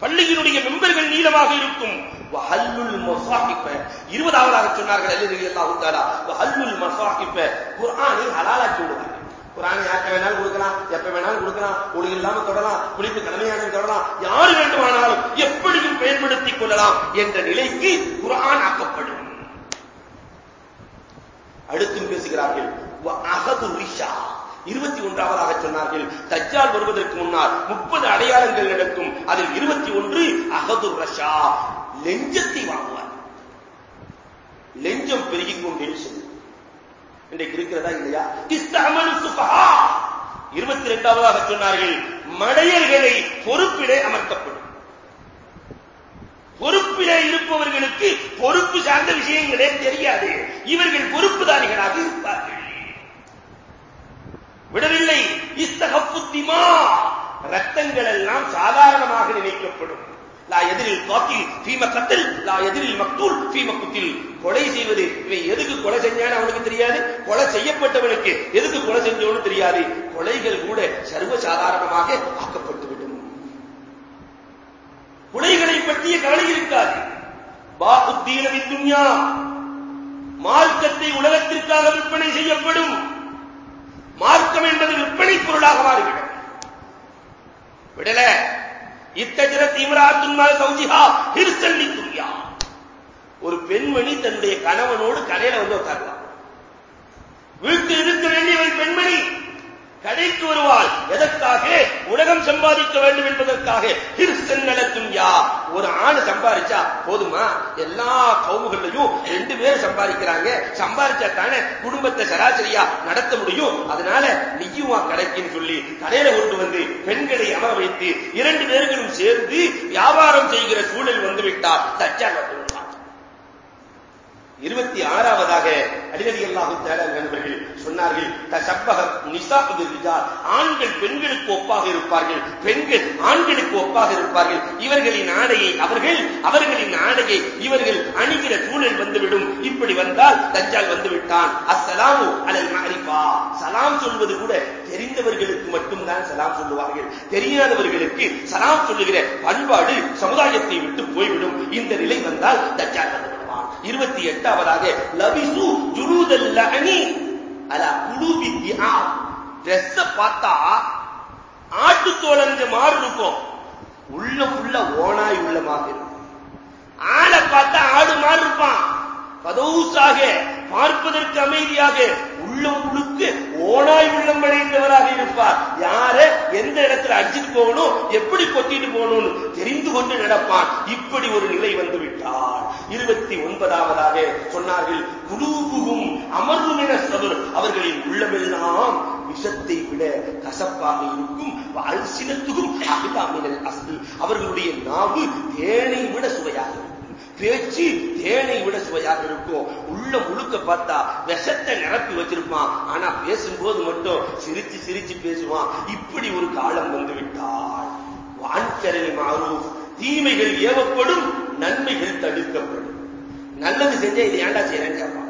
பள்ளியினுடைய மெம்பர்கள் நீளமாக இருக்கும். இருபதாவதாக சொன்னார்கள் அல்லது அல்லாஹ் தஆலா. வஹல்லுல் மசாஹிப. ஹலாலாக்கி விடுவார்கள் குரான் யார்கிட்ட வேணாலும் கொடுக்கலாம் எப்ப வேணாலும் கொடுக்கலாம் ஒளி இல்லாம தொடலாம் குளிப்பு கடமையான தொடலாம் யாரு வேண்டுமானாலும் எப்படியும் பயன்படுத்திக் கொள்ளலாம் என்ற நிலைக்கு குரான் ஆக்கப்படும். அடுத்தும் பேசுகிறார்கள் இருபத்தி ஒன்றாவதாக சொன்னார்கள் தஜ்ஜால் வருவதற்கு முன்னால் முப்பது அடையாளங்கள் நடக்கும் அதில் இருபத்தி ஒன்று அகது ரஷா லெஞ்சத்தை வாங்குவார். லெஞ்சம் பெருகிக் கொண்டே செல்லும். இன்றைக்கு இருக்கிறதா இல்லையா? இஸ்தாமனு சுபஹா இருபத்தி இரண்டாவதாக சொன்னார்கள் மடையர்களை பொறுப்பிலே அமர்த்தப்படும். பொறுப்பிலே இருப்பவர்களுக்கு பொறுப்பு சார்ந்த விஷயங்களே தெரியாது. இவர்கள் பொறுப்புதாரிகளாக இருப்பார்கள். விடவில்லை. இஸ்தகப்புத்திமா ரத்தங்கள் எல்லாம் சாதாரணமாக நினைக்கப்படும். லா எதிரில் காத்தில் பீம கத்தில் லா எதிரில் மக்தூல் பீம குத்தில் கொலை செய்வது இவன் எதுக்கு கொலை செஞ்சான்னு அவனுக்கு தெரியாது? கொலை செய்யப்பட்டவனுக்கு எதுக்கு கொலை செஞ்சவனு தெரியாது? கொலைகள் கூட சர்வ சாதாரணமாக ஆக்கப்பட்டுவிடும். கொலைகளை பற்றிய கவலை இருக்காது. பாகுத்தீனவி துன்யா மார்க்கத்தை உலகத்திற்காக விற்பனை செய்யப்படும். மார்க்கம் என்பது விற்பனை பொருளாக மாறிவிடும். விடல. இத்தஜரத் இம்ராத்துன்மா சௌஜிஹா ஹிர்சல்லி துன்யா ஒரு பெண்மணி தன்னுடைய கணவனோடு கடையில வந்து உட்காரலாம் வீட்டு இருக்க வேண்டிய ஒரு பெண்மணி. கடைக்கு வருவாள். எதற்காக? உலகம் சம்பாதிக்க வேண்டும் என்பதற்காக. ஹிர்சன் யா. ஒரு ஆண் சம்பாதிச்சா போதுமா? எல்லா கவுமுகள்லையும் ரெண்டு பேர் சம்பாதிக்கிறாங்க. சம்பாதிச்சா தானே குடும்பத்தை சராசரியா நடத்த முடியும். அதனால நீயுமா கடைக்குன்னு சொல்லி கடையில கொண்டு வந்து பெண்களை அமர வைத்து இரண்டு பேர்களும் சேர்ந்து வியாபாரம் செய்கிற சூழல் வந்துவிட்டால் தச்சா இருபத்தி ஆறாவதாக அடிநடி அல்லாஹு நண்பர்கள் சொன்னார்கள் தசப்பக நிசா ஆண்கள் பெண்களுக்கு ஒப்பாக இருப்பார்கள் பெண்கள் ஆண்களுக்கு ஒப்பாக இருப்பார்கள். இவர்களின் ஆடையை அவர்கள் அவர்களின் ஆடையை இவர்கள் அணிகிற சூழல் வந்துவிடும். இப்படி வந்தால் தஞ்சால் வந்துவிட்டான். அசலாமு அலல் மாறிப்பா சலாம் சொல்வது கூட தெரிந்தவர்களுக்கு மட்டும்தான் சலாம் சொல்லுவார்கள். தெரியாதவர்களுக்கு சலாம் சொல்லுகிற பண்பாடு சமுதாயத்தை விட்டு போய்விடும். இந்த நிலை வந்தால் தஞ்சால் வந்துவிடும். இருபத்தி எட்டாவதாக லபிசு ஜுலூதல் லஅனி அலா குலூபி திஆ பார்த்தா ஆட்டு தோலஞ்ச மாறு இருக்கும். உள்ள உள்ள ஓனாய் உள்ளமாக இருக்கும். ஆளை பார்த்தா ஆடு மாதிரி இருப்பான். பதவுசாக பார்ப்பதற்கு அமைதியாக உள்ளம் முழுக்க ஓனாய் உள்ளம் அடைந்தவராக இருப்பார். யார? எந்த இடத்துல அடிச்சுட்டு போகணும்? எப்படி கொத்திட்டு போகணும்னு தெரிந்து கொண்டு நடப்பான். இப்படி ஒரு நிலை வந்து விட்டார் இருபத்தி ஒன்பதாவதாக சொன்னார்கள். குலூபுகும் அமர்வும் என சபர் அவர்களின் உள்ளமெல்லாம் விஷத்தை விட கசப்பாக இருக்கும். அல்சினத்துக்கும் அகிதாமினல் அசல். அவர்களுடைய நாவு தேனை விட சுவையாக இருக்கும். பேச்சு தேனை விட சுவையாக இருக்கும். உள்ள முழுக்க பார்த்தா விஷத்தை நிரப்பி வச்சிருப்பான். ஆனா பேசும்போது மட்டும் சிரிச்சு சிரிச்சு பேசுவான். இப்படி ஒரு காலம் வந்து விட்டால் வான்கரணி மாறும் தீமைகள் ஏவப்படும் நன்மைகள் தடுக்கப்படும். நல்லது செஞ்சா இது ஏண்டா செய்யறேன்னு கேட்பான்.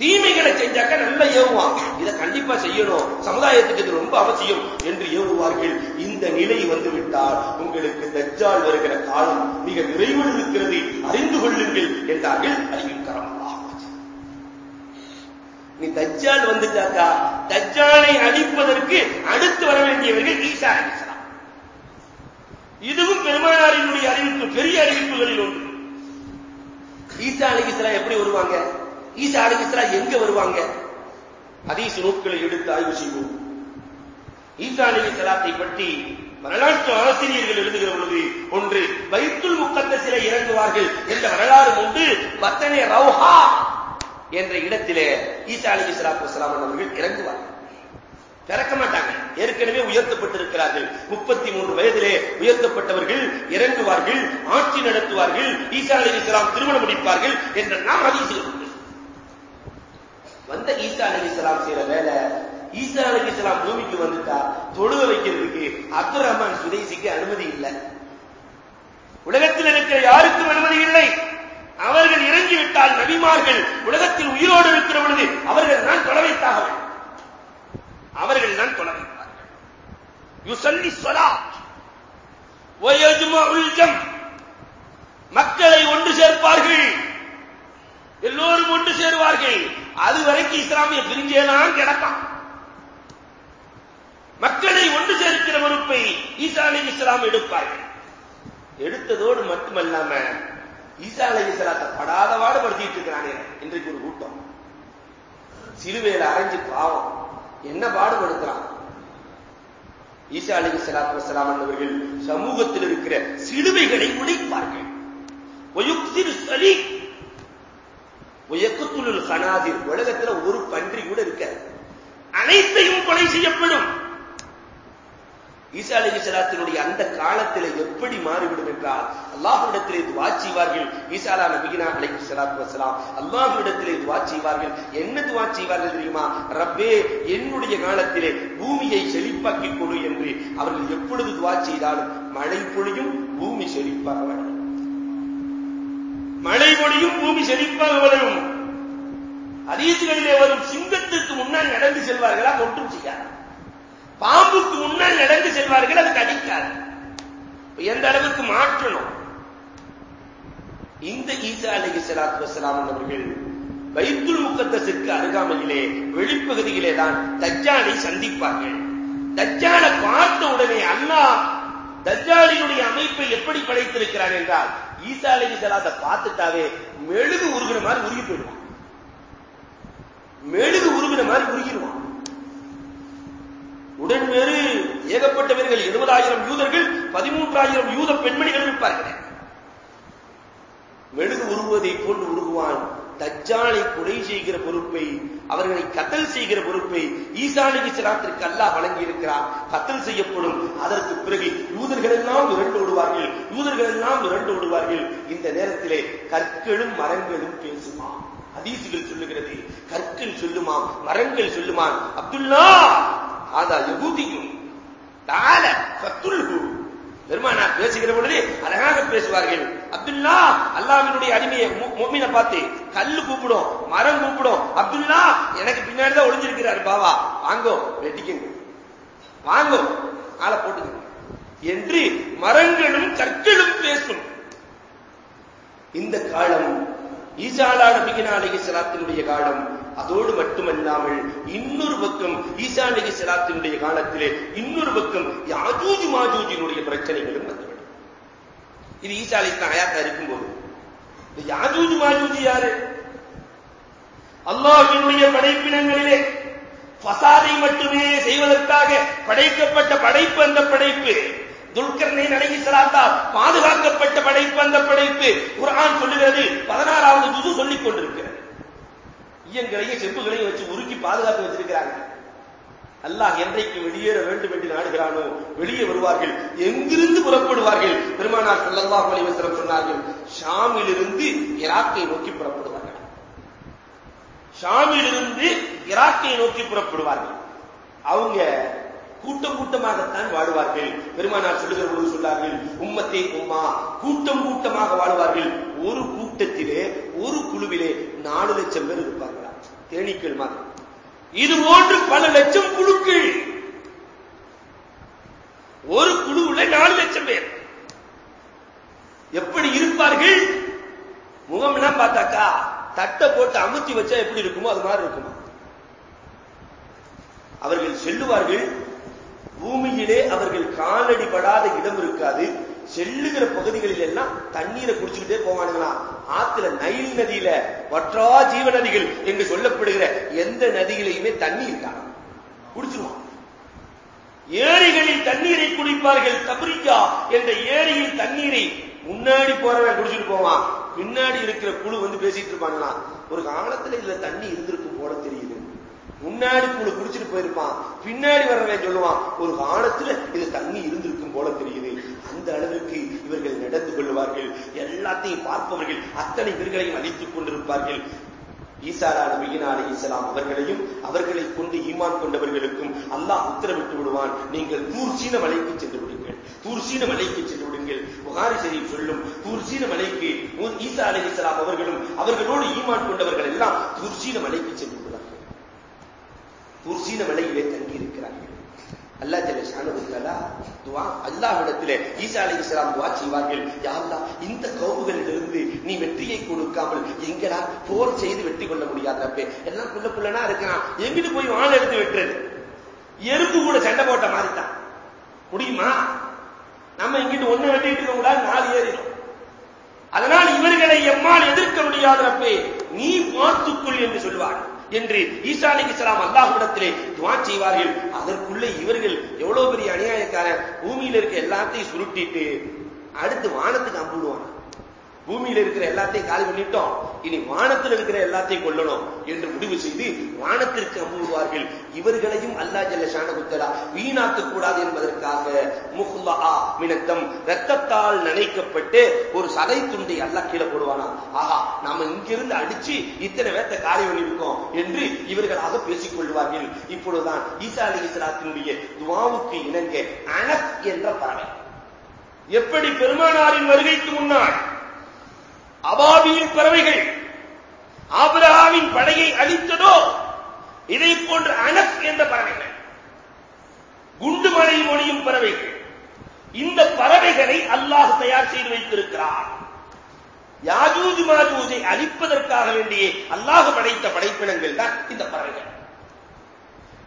தீமைகளை செஞ்சாக்க நல்லா ஏவுவான். இதை கண்டிப்பா செய்யணும். சமுதாயத்துக்கு இது ரொம்ப அவசியம் என்று ஏவுவார்கள். இந்த நிலை வந்துவிட்டால் உங்களுக்கு தஜ்ஜால் வருகிற காலம் மிக விரைவில் இருக்கிறது அறிந்து கொள்ளுங்கள் என்றார்கள் அறிவின் நீ தஜ்ஜால் வந்துட்டாக்கா தஜ்ஜாலை அழிப்பதற்கு அடுத்து வர வேண்டியவர்கள் ஈசா இதுவும் பெருமானாரினுடைய அறிவிப்பு பெரிய அறிவிப்புகளில் ஒன்று. ஈசா அலிஸ்லாம் எப்படி வருவாங்க? ஈசா அலிஸ்லாம் எங்க வருவாங்க? ஹதீஸ் நூட்களை எடுத்து ஆய்வு செய்வோம். ஈசா அலிகிஸ்லாத்தை பற்றி வரலாற்று ஆசிரியர்கள் எழுதுகிற பொழுது ஒன்று பைத்துல் முக்கத்தசில இறங்குவார்கள் என்ற வரலாறு உண்டு. பத்தனே ரவுஹா என்ற இடத்திலே ஈசா அலி அவர்கள் இறங்குவார்கள். பிறக்க மாட்டாங்க. ஏற்கனவே உயர்த்தப்பட்டிருக்கிறார்கள். முப்பத்தி மூன்று வயதிலே உயர்த்தப்பட்டவர்கள் இறங்குவார்கள் ஆட்சி நடத்துவார்கள் ஈசா அலி இஸ்லாம் திருமணம் முடிப்பார்கள் என்ற நாம் ஹதீசுகள் வந்த ஈசா அலி இஸ்லாம் செய்யற வேலை ஈசா அலி இஸ்லாம் பூமிக்கு வந்துட்டா தொழுக வைக்கிறதுக்கு அப்துல் ரஹ்மான் சுதேசிக்கு அனுமதி இல்லை. உலகத்தில் இருக்கிற யாருக்கும் அனுமதி இல்லை. அவர்கள் இறங்கிவிட்டால் நபிமார்கள் உலகத்தில் உயிரோடு இருக்கிற பொழுது அவர்கள் தான் தொலை வைத்தாக வேண்டும். அவர்கள் தான் தொலை வைப்பார்கள் யுசல்லி மக்களை ஒன்று சேர்ப்பார்கள். எல்லோரும் ஒன்று சேருவார்கள். அது வரைக்கும் இஸ்லாமிய பிரிஞ்சேதான் கிடப்பான். மக்களை ஒன்று சேர்க்கிற பொறுப்பை ஈசா அலி இஸ்லாம் எடுப்பார்கள். எடுத்ததோடு மட்டுமல்லாம ஈசா இஸ்லாத்தை படாத பாடுபடுத்திட்டு இருக்கிறானே இன்றைக்கு ஒரு கூட்டம். சிலுவையில அரைஞ்சு பாவம். என்ன பாடுபடுத்துறான் ஈசா அலி சலாத் வசலாம் அவர்கள் சமூகத்தில் இருக்கிற சிலுவைகளை உடைப்பார்கள். உலகத்தில் உலகத்துல ஒரு பன்றி கூட இருக்க அனைத்தையும் கொலை செய்யப்படும். ஈசா அலி சலாத்தினுடைய அந்த காலத்தில் எப்படி மாறிவிடும் என்றால் அல்லாஹுவிடத்திலே துவா செய்வார்கள். ஈசாலா நபிகினா அலைஹி ஸலாத்து வசலாம் அல்லாஹுவிடத்திலே துவா செய்வார்கள். என்ன துவா செய்வார்கள் தெரியுமா? ரப்பே என்னுடைய காலத்திலே பூமியை செழிப்பாக்கி கொடு என்று அவர்கள் எப்பொழுது துவா செய்தாலும் மழை பொழியும் பூமி செழிப்பாக வளரும். மழை பொழியும் பூமி செழிப்பாக வளரும். அதீசுகளிலே வரும் சிங்கத்திற்கு முன்னால் நடந்து செல்வார்களா? ஒன்றும் செய்யாது. பாம்புக்கு முன்னால் நடந்து செல்வார்கள் அது கடிக்காது எந்த அளவுக்கு மாற்றணும்? இந்த ஈசா அலி சலாத்து வசலாம் அவர்கள் வைத்துல் முக்கத்தசிற்கு அருகாமையிலே வெளிப்பகுதியிலே தான் தஜ்ஜாலை சந்திப்பார்கள். தஜ்ஜாலை பார்த்த உடனே அல்லாஹ் தஜ்ஜாலினுடைய அமைப்பை எப்படி படைத்திருக்கிறார் என்றால் ஈசா அலி சலாத்தை பார்த்துட்டாவே மெழுகு உருகின மாதிரி உருகி போயிடுவான். மெழுகு உருகின மாதிரி உருகிடுவான். உடன் வேறு ஏகப்பட்ட இருபதாயிரம் எழுபதாயிரம் யூதர்கள் பதிமூன்றாயிரம் யூத பெண்மணிகள் இருப்பார்கள். மெழுகு உருகுவதை போன்று உருகுவான். தஜ்ஜாலை கொலை செய்கிற பொறுப்பை அவர்களை கத்தல் செய்கிற பொறுப்பை ஈசா நபி ஸலாத்திற்கு அல்லாஹ் வழங்கி இருக்கிறார் கத்தல் செய்யப்படும். அதற்கு பிறகு யூதர்கள் எல்லாம் இரண்டு ஓடுவார்கள். யூதர்கள் எல்லாம் இரண்டு ஓடுவார்கள். இந்த நேரத்திலே கற்களும் மரங்களும் பேசுமா? அதீசுகள் சொல்லுகிறது. கற்கள் சொல்லுமா? மரங்கள் சொல்லுமா? அப்துல்லா! ஆதா யகூதியும் தால ஃபத்துல்ஹு பெருமானார் பேசுகிற பொழுது அழகாக பேசுவார்கள். அப்துல்லா அல்லாவினுடைய அடிமையை மொம்மினை பார்த்து கல்லு கூப்பிடும் மரம் கூப்பிடும். அப்துல்லா எனக்கு பின்னாடி தான் ஒளிஞ்சிருக்கிறாரு பாவா. வாங்கோ வெட்டிக்கங்க. வாங்கோ ஆளை போட்டுங்க என்று மரங்களும் கற்களும் பேசும். இந்த காலம் ஈசாலா நபிகினா சலாத்தினுடைய காலம். அதோடு மட்டுமல்லாமல் இன்னொரு பக்கம் ஈசா நபி சலாத்தினுடைய காலத்திலே இன்னொரு பக்கம் யாஜூஜ் மாஜூஜினுடைய பிரச்சனைகளும் வந்துவிடும். இது ஈசா அலி ஆயாத்தா இருக்கும்போது. யாஜூஜி யாஜூஜ் யாரு? அல்லாஹினுடைய படைப்பினங்களிலே பசாதை மட்டுமே செய்வதற்காக படைக்கப்பட்ட படைப்பு அந்த படைப்பு. துல்கர்னை நடங்கி சலாத்தா பாதுகாக்கப்பட்ட படைப்பு அந்த படைப்பு. குரான் சொல்லுகிறது பதினாறாவது ஜுது சொல்லிக் கொண்டிருக்கிறது. ஈயங்களையும் செப்புகளையும் வச்சு உருக்கி பாதுகாத்து வச்சிருக்கிறாங்க. அல்லாஹ் என்றைக்கு வெளியேற வேண்டும் என்று நாடுகிறானோ வெளியே வருவார்கள் எங்கிருந்து புறப்படுவார்கள்? பெருமானார் ஸல்லல்லாஹு அலைஹி சொன்னார்கள் ஷாமிலிருந்து இராக்கை நோக்கி புறப்படுவார்கள். ஷாமிலிருந்து இராக்கை நோக்கி புறப்படுவார்கள். அவங்க கூட்டம் கூட்டமாகத்தான் வாழுவார்கள் பெருமானார் சொல்லுகிற பொழுது சொன்னார்கள் உம்மத்தே உம்மா கூட்டம் கூட்டமாக வாழ்வார்கள் ஒரு கூட்டத்திலே ஒரு குழுவிலே நாலு லட்சம் பேர் இருப்பார்கள். தேனீக்கள் மாதிரி. இது போன்று பல லட்சம் குழுக்கள். ஒரு குழுவுல நாலு லட்சம் பேர். எப்படி இருப்பார்கள்? முகம்லாம் பார்த்தாக்கா தட்டை போட்டு அமுத்தி வச்சா எப்படி இருக்குமோ அது மாதிரி இருக்குமா. அவர்கள் செல்லுவார்கள். பூமியிலே அவர்கள் காலடி படாத இடம் இருக்காது. செல்லுகிற பகுதிகளில் எல்லாம் தண்ணீரை குடிச்சுக்கிட்டே போவானுங்களா ஆத்துல நைல் நதியில வற்றா ஜீவ நதிகள் என்று சொல்லப்படுகிற எந்த நதியிலையுமே தண்ணி இருக்காங்க குடிச்சிருவான். ஏரிகளில் தண்ணீரை குடிப்பார்கள் தபரிக்கா என்ற ஏரியில் தண்ணீரை முன்னாடி போறவன் குடிச்சிட்டு போவான். பின்னாடி இருக்கிற குழு வந்து பேசிட்டு இருப்பாங்களா? ஒரு காலத்துல இதுல தண்ணி இருந்திருக்கும் போல தெரியுது. முன்னாடி குழு குடிச்சிட்டு போயிருப்பான். பின்னாடி வர்றவன் சொல்லுவான் ஒரு காலத்துல இது தண்ணி இருந்திருக்கும் போல தெரியுது. அந்த அளவுக்கு இவர்கள் நடந்து கொள்வார்கள். எல்லாத்தையும் பார்ப்பவர்கள் அத்தனை பேர்களையும் அழித்துக் கொண்டிருப்பார்கள். ஈசாரா நபியினா அலி இஸ்லாம் அவர்களையும் அவர்களை கொண்டு ஈமான் கொண்டவர்களுக்கும் அல்லாஹ் உத்தரவிட்டு விடுவான். நீங்கள் தூர்சீன மலைக்கு சென்று விடுங்கள். தூர்சீன மலைக்கு சென்று விடுங்கள். புகாரி ஷரீப் சொல்லும் தூர்சீன மலைக்கு ஈசா அலி இஸ்லாம் அவர்களும் அவர்களோடு ஈமான் கொண்டவர்கள் எல்லாம் தூர்சீன மலைக்கு சென்று விடுவார்கள். தூர்சீன மலையிலே தங்கி இருக்கிறார்கள் அல்லா ஜல ஷானதுல்லா துவா அல்லாஹ்விடத்திலே ஈசா அலி இஸ்லாம் துவா செய்வார்கள். யாருலா இந்த கவுகளிலிருந்து நீ வெற்றியை கொடுக்காமல் எங்களால் போர் செய்து வெற்றி கொள்ள முடியாது அப்பே எல்லாம் புள்ள புள்ளனா இருக்கிறான் எங்கிட்டு போய் வாழ எடுத்து வெட்டுறது? எறும்பு கூட சண்டை போட்ட மாதிரி தான் முடியுமா? நம்ம இங்கிட்டு ஒண்ணு வெட்டிட்டு இருக்க கூடாது நாலு ஏறிடும் அதனால் இவர்களை எம்மால் எதிர்க்க முடியாதப்பே நீ பார்த்துக்குள் என்று சொல்வார்கள். என்று ஈசா அலி இஸ்லாம் அல்லாஹ்விடத்திலே துவா செய்வார்கள். அதற்குள்ளே இவர்கள் எவ்வளவு பெரிய அநியாயக்காரன் பூமியில இருக்க எல்லாத்தையும் சுருட்டிட்டு அடுத்து வானத்துக்கு அம்புடுவாங்க பூமியில இருக்கிற எல்லாத்தையும் காலி பண்ணிட்டோம். இனி வானத்தில் இருக்கிற எல்லாத்தையும் கொல்லணும் என்று முடிவு செய்து வானத்திற்கு அம்புடுவார்கள் இவர்களையும் அல்லா ஜல்ல ஷானகுத்தலா வீணாக்க கூடாது என்பதற்காக முஹ்லா மினத்தம் ரத்தத்தால் நனைக்கப்பட்டு ஒரு சதை துண்டை அல்லா கீழே போடுவானா ஆஹா நாம இங்கிருந்து அடிச்சு இத்தனை வேத்த காலி பண்ணியிருக்கோம் என்று இவர்களாக பேசிக் கொள்வார்கள். இப்பொழுதுதான் ஈசா அலி இஸ்லாத்தினுடைய துவாவுக்கு இணங்க அனக் என்ற பறவை. எப்படி பெருமானாரின் வருகைக்கு முன்னால் அபாபியின் பறவைகள். ஆபிரகாவின் படையை அழித்ததோ? இதை போன்ற அனஸ் என்ற பறவைகள். குண்டு மழை மொழியும் பறவைகள். இந்த பறவைகளை அல்லாஹ் தயார் செய்து வைத்திருக்கிறார் யாஜூஜ் மாஜூஜை அழிப்பதற்காக வேண்டியே அல்லாஹ் படைத்த படைப்பினங்கள் தான் இந்த பறவைகள்.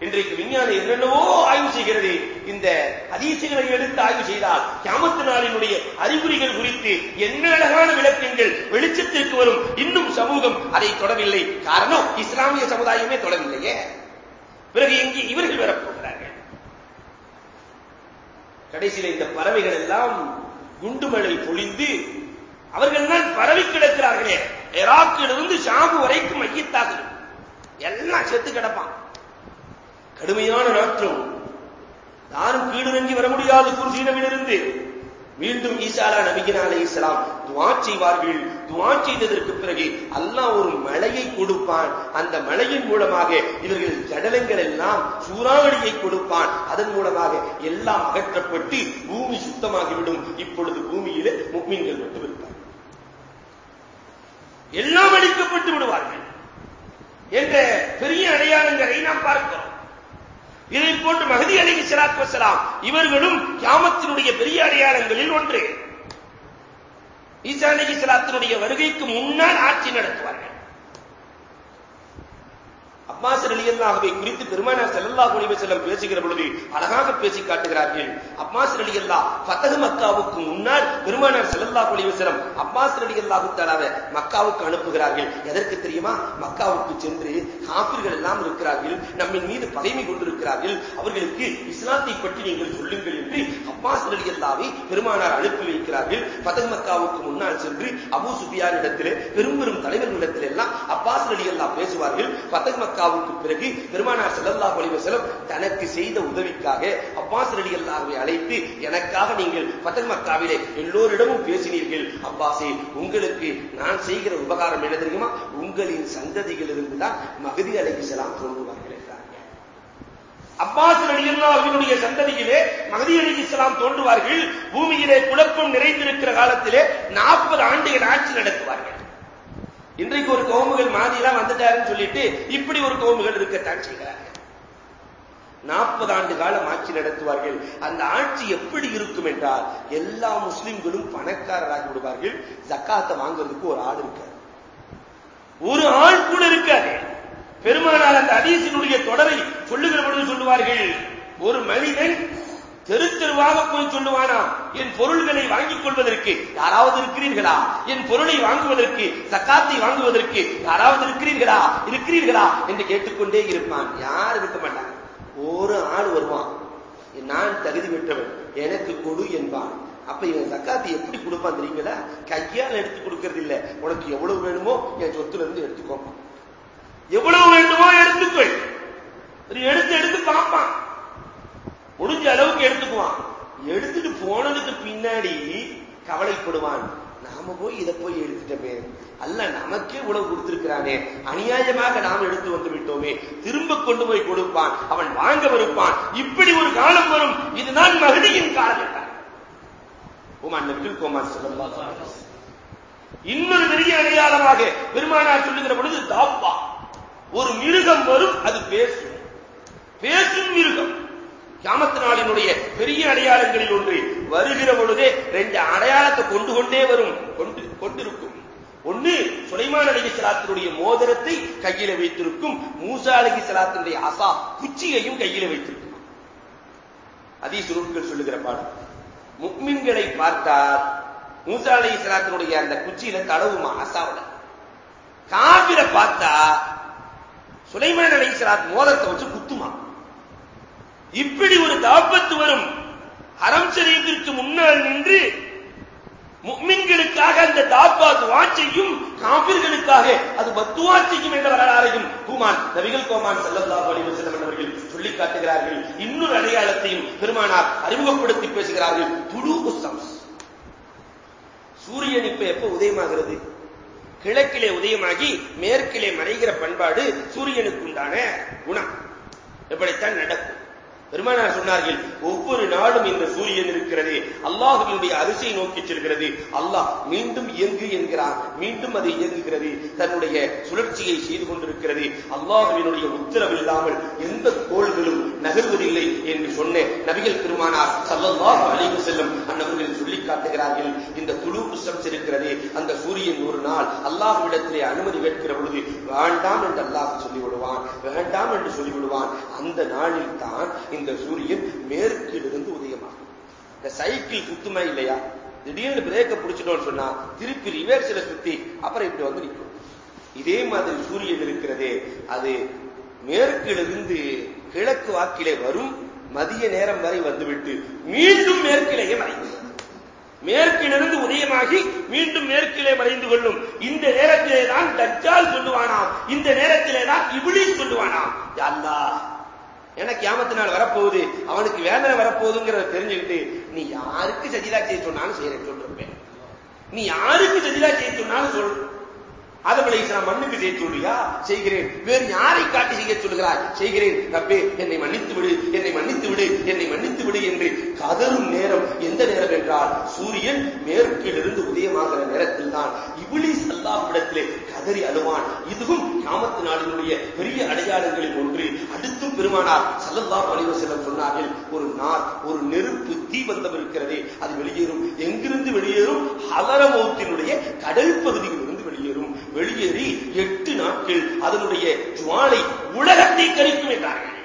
இன்றைக்கு விஞ்ஞானி என்னென்னவோ ஆய்வு செய்கிறது. இந்த அதிசயங்களை எடுத்து ஆய்வு செய்தால் கியாமத்து நாளினுடைய அறிகுறிகள் குறித்து என்ன அழகான விளக்கங்கள் வெளிச்சத்திற்கு வரும். இன்னும் சமூகம் அதை தொடவில்லை. காரணம் இஸ்லாமிய சமுதாயமே தொடவில்லையே. பிறகு எங்கே இவர்கள் வரப்போகிறார்கள். கடைசியில் இந்த பறவைகள் எல்லாம் குண்டுமழை பொழிந்து அவர்கள் தான் பரவி கிடக்கிறார்களே. ஈராக்கிலிருந்து ஷாமு வரைக்கும் மையத்தாக எல்லாம் செத்து கிடப்பான். கடுமையான நாற்றம். யாரும் கீழிறங்கி வர முடியாது குருசீனவிலிருந்து மீண்டும் ஈசாலா நபிகினா அலை இஸ்லாம் துவா செய்வார்கள். துவா செய்ததற்கு பிறகு அல்லாஹ் ஒரு மழையை கொடுப்பான். அந்த மழையின் மூலமாக இவர்கள் ஜடலங்கள் எல்லாம் சூறாவளியை கொடுப்பான். அதன் மூலமாக எல்லாம் அகற்றப்பட்டு பூமி சுத்தமாகிவிடும். இப்பொழுது பூமியிலே முக்மீன்கள் மட்டும் இருப்பார் எல்லாம் அழிக்கப்பட்டு விடுவார்கள். என்ற பெரிய அடையாளங்களை நாம் பார்க்கிறோம். இதை போன்று மகதி அலி சலாத்து வசலாம் இவர்களும் கியாமத்தினுடைய பெரிய அடையாளங்களில் ஒன்று. ஈசா அலி சலாத்தினுடைய வருகைக்கு முன்னால் ஆட்சி நடத்துவார்கள். அப்பாஸ் ரலியல்லாஹுவை குறித்து பெருமானார் ஸல்லல்லாஹு அலைஹி வஸல்லம் பேசுகிற பொழுது அழகாக பேசி காட்டுகிறார்கள். அப்பாஸ் ரலியல்லாஹ் ஃபதஹ் மக்காவுக்கு முன்னால் பெருமானார் ஸல்லல்லாஹு அலைஹி வஸல்லம் அப்பாஸ் ரலியல்லாஹு தஆலாவை மக்காவுக்கு அனுப்புகிறார்கள். எதற்கு தெரியுமா? மக்காவுக்கு சென்று காபிர்கள் எல்லாம் இருக்கிறார்கள். நம்மின் மீது பகைமை கொண்டிருக்கிறார்கள். அவர்களுக்கு இஸ்லாத்தை பற்றி நீங்கள் சொல்லுங்கள் என்று அப்பாஸ் ரலியல்லாஹை பெருமானார் அனுப்பி வைக்கிறார்கள். ஃபதஹ் மக்காவுக்கு முன்னால் சென்று அபூ சுஃபியான் இடத்திலே பெரும் பெரும் தலைவர்களிடத்தில் எல்லாம் அப்பாஸ் ரலியல்லாஹ் பேசுவார்கள். ஃபதஹ் மக்கா மக்காவுக்கு பிறகு பெருமானார் செல்லல்லா அலைஹி வஸல்லம் தனக்கு செய்த உதவிக்காக அப்பாஸ் ரலியல்லாஹுவை அழைத்து எனக்காக நீங்கள் ஃபதல் மக்காவிலே எல்லோரிடமும் பேசினீர்கள். அப்பாசே உங்களுக்கு நான் செய்கிற உபகாரம் என்ன தெரியுமா? உங்களின் சந்ததியிலிருந்து தான் மகதி அலைஹிஸ்ஸலாம் தோன்றுவார்கள் அப்பாஸ் அப்பாஸ் அவர்களுடைய சந்ததியிலே மகதி அலி இஸ்லாம் தோன்றுவார்கள். பூமியிலே குழப்பம் நிறைந்திருக்கிற காலத்திலே 40 ஆண்டுகள் ஆட்சி நடத்துவார்கள். இன்றைக்கு ஒரு கோமுகள் மாதிரிலாம் வந்துட்டாருன்னு சொல்லிட்டு இப்படி ஒரு கோமுகள் இருக்கத்தான் செய்கிறார்கள். நாற்பது ஆண்டு காலம் ஆட்சி நடத்துவார்கள். அந்த ஆட்சி எப்படி இருக்கும் என்றால் எல்லா முஸ்லிம்களும் பணக்காரராகி விடுவார்கள். ஜக்காத்தை வாங்குறதுக்கு ஒரு ஆள் இருக்காது ஒரு ஆள் கூட இருக்காது. பெருமானால் அந்த அதீசினுடைய தொடரை சொல்லுகிற பொழுது சொல்லுவார்கள். ஒரு மனிதன் தெரு தெருவாக போய் சொல்லுவானாம். என் பொருள்களை வாங்கிக் கொள்வதற்கு யாராவது இருக்கிறீர்களா? என் பொருளை வாங்குவதற்கு சக்காத்தை வாங்குவதற்கு யாராவது இருக்கிறீர்களா? இருக்கிறீர்களா? என்று கேட்டுக்கொண்டே இருப்பான். யார் இருக்க மாட்டாங்க ஒரு ஆள் வருவான். நான் தகுதி பெற்றவன். எனக்கு கொடு என்பான். அப்ப இவன் சக்காத்தை எப்படி கொடுப்பான் தெரியுங்களா? கையால் எடுத்து கொடுக்கறது இல்ல உனக்கு எவ்வளவு வேணுமோ என் சொத்துல இருந்து எடுத்துக்கோப்பான் எவ்வளவு வேண்டுமோ எடுத்துக்கொள். எடுத்து எடுத்து பார்ப்பான். முடிஞ்ச அளவுக்கு எடுத்துக்குவான். எடுத்துட்டு போனதுக்கு பின்னாடி கவலைப்படுவான். நாம போய் இதை போய் எடுத்துட்டோமே. அல்ல நமக்கே உணவு கொடுத்திருக்கிறானே. அநியாயமாக நாம் எடுத்து வந்து விட்டோமே திரும்ப கொண்டு போய் கொடுப்பான். அவன் வாங்க வருப்பான் இப்படி ஒரு காலம் வரும். இதுதான் மகிழியின் காலம் உமான் கோமான் சொல்லலாம் இன்னொரு பெரிய அடையாளமாக பெருமானார் சொல்லுகிற பொழுது தாப்பா ஒரு மிருகம் வரும் அது பேசும். பேசும் மிருகம். கியாமத்து நாளினுடைய பெரிய அடையாளங்களில் ஒன்று வருகிற பொழுதே ரெண்டு அடையாளத்தை கொண்டு கொண்டே வரும் கொண்டு கொண்டிருக்கும். ஒன்று சுலைமான் அலகி சலாத்தினுடைய மோதிரத்தை கையில வைத்திருக்கும் மூசா அலகி சலாத்தினுடைய அசா குச்சியையும் கையில வைத்திருக்கும். அதீ சுருட்கள் சொல்லுகிற பாடம் முக்மின்களை பார்த்தால் மூசா அலகி சலாத்தினுடைய அந்த குச்சியில தடவுமா அசாவோட. காபிர பார்த்தா சுலைமான் அலகி சலாத் மோதிரத்தை வச்சு குத்துமா. இப்படி ஒரு தாபத்து வரும் அறம் ஷரீஃபிற்கு முன்னால் நின்று முக்மின்களுக்காக அந்த தாப்பா துவா செய்யும் காபிர்களுக்காக அது பத்துவா செய்யும் என்ற வரலாறையும் கூமான் நபிகள் கோமான் செல்லல்லாஹு அலைஹி வஸல்லம் அவர்கள் சொல்லி காட்டுகிறார்கள். இன்னொரு அடையாளத்தையும் பெருமானார் அறிமுகப்படுத்தி பேசுகிறார்கள். துடு உஸ்தம்ஸ் சூரியன் இப்ப எப்ப உதயமாகிறது? கிழக்கிலே உதயமாகி மேற்கிலே மறைகிற பண்பாடு சூரியனுக்கு உண்டான குணம். எப்படித்தான் நடக்கும்? பெருமானார் சொன்னார்கள் ஒவ்வொரு நாளும் இந்த சூரியன் இருக்கிறது அல்லாஹுவினுடைய அரிசியை நோக்கி செல்கிறது. அல்லாஹ் மீண்டும் இயங்கு என்கிறான் மீண்டும் அது இயங்குகிறது. தன்னுடைய சுழற்சியை செய்து கொண்டிருக்கிறது. அல்லாஹுவினுடைய உத்தரவில்லாமல் எந்த கோள்களும் நகர்வதில்லை என்று சொன்ன நபிகள் பெருமானார் சல்லல்லாஹு அலைஹி செல்லும் அன்னவர்கள் சொல்லி காட்டுகிறார்கள் இந்த துளு புஷம் இருக்கிறது அந்த சூரியன் ஒரு நாள் அல்லாஹுவிடத்திலே அனுமதி கேட்கிற பொழுது வேண்டாம் என்று அல்லாஹ் சொல்லிவிடுவான் வேண்டாம் வேண்டாம் என்று சொல்லிவிடுவான். அந்த நாளில் தான் இந்த சூரியன் மேற்கிலிருந்து உதயமாகும். இந்த சைக்கிள் சுத்துமே இல்லையா? திடீர்னு பிரேக்க பிடிச்சிட்டோம்னு சொன்னா திருப்பி ரிவர்ஸ்ல சுத்தி அப்புறம் இப்படி வந்து நிற்கும். இதே மாதிரி சூரியன் இருக்கிறதே அது மேற்கிலிருந்து கிழக்கு வாக்கிலே வரும் மதிய நேரம் வரை வந்துவிட்டு மீண்டும் மேற்கிலேயே மறைந்து மேற்கிலிருந்து உதயமாகி மீண்டும் மேற்கிலே மறைந்து கொள்ளும். இந்த நேரத்திலே தான் தஜ்ஜால் சொல்லுவானாம். இந்த நேரத்திலே தான் இபிலி சொல்லுவானாம். அல்லா எனக்கு கியாமத்து நாள் வரப்போகுது? அவனுக்கு வேதனை வரப்போகுதுங்கிறத தெரிஞ்சுக்கிட்டு நீ யாருக்கு சஜிதா செய்ய சொன்னாலும் செய்யறேன் சொல்லிருப்பேன் நீ யாருக்கு சஜிதா செய்ய சொன்னாலும் சொல். ஆதம் நான் மண்ணுக்கு செய்ய சொல்றியா? செய்கிறேன். வேறு யாரை காட்டி செய்ய சொல்கிறாய்? செய்கிறேன். ரப்பே என்னை மன்னித்து விடு. என்னை மன்னித்து விடு. என்னை மன்னித்து விடு என்று கதரும் நேரம் எந்த நேரம் என்றால் சூரியன் மேற்கிலிருந்து உதயமாகிற நேரத்தில் தான் இபிலிஸ் அல்லாஹ்விடத்திலே கதறி அழுவான் இதுவும் கிராமத்து நாளினுடைய பெரிய அடையாளங்களில் ஒன்று. அடுத்தும் பெருமானார் சல்லல்லா அலைஹி செல்லம் சொன்னார்கள் ஒரு நார் ஒரு நெருப்பு தீபந்தம் இருக்கிறது அது வெளியேறும். எங்கிருந்து வெளியேறும்? ஹலரமௌத்தினுடைய கடல் பகுதியிலிருந்து வெளியேறும். வெளியேறி எட்டு நாட்கள் அதனுடைய ஜுவாலை உலகத்தை கரிக்கும் என்றார்கள்.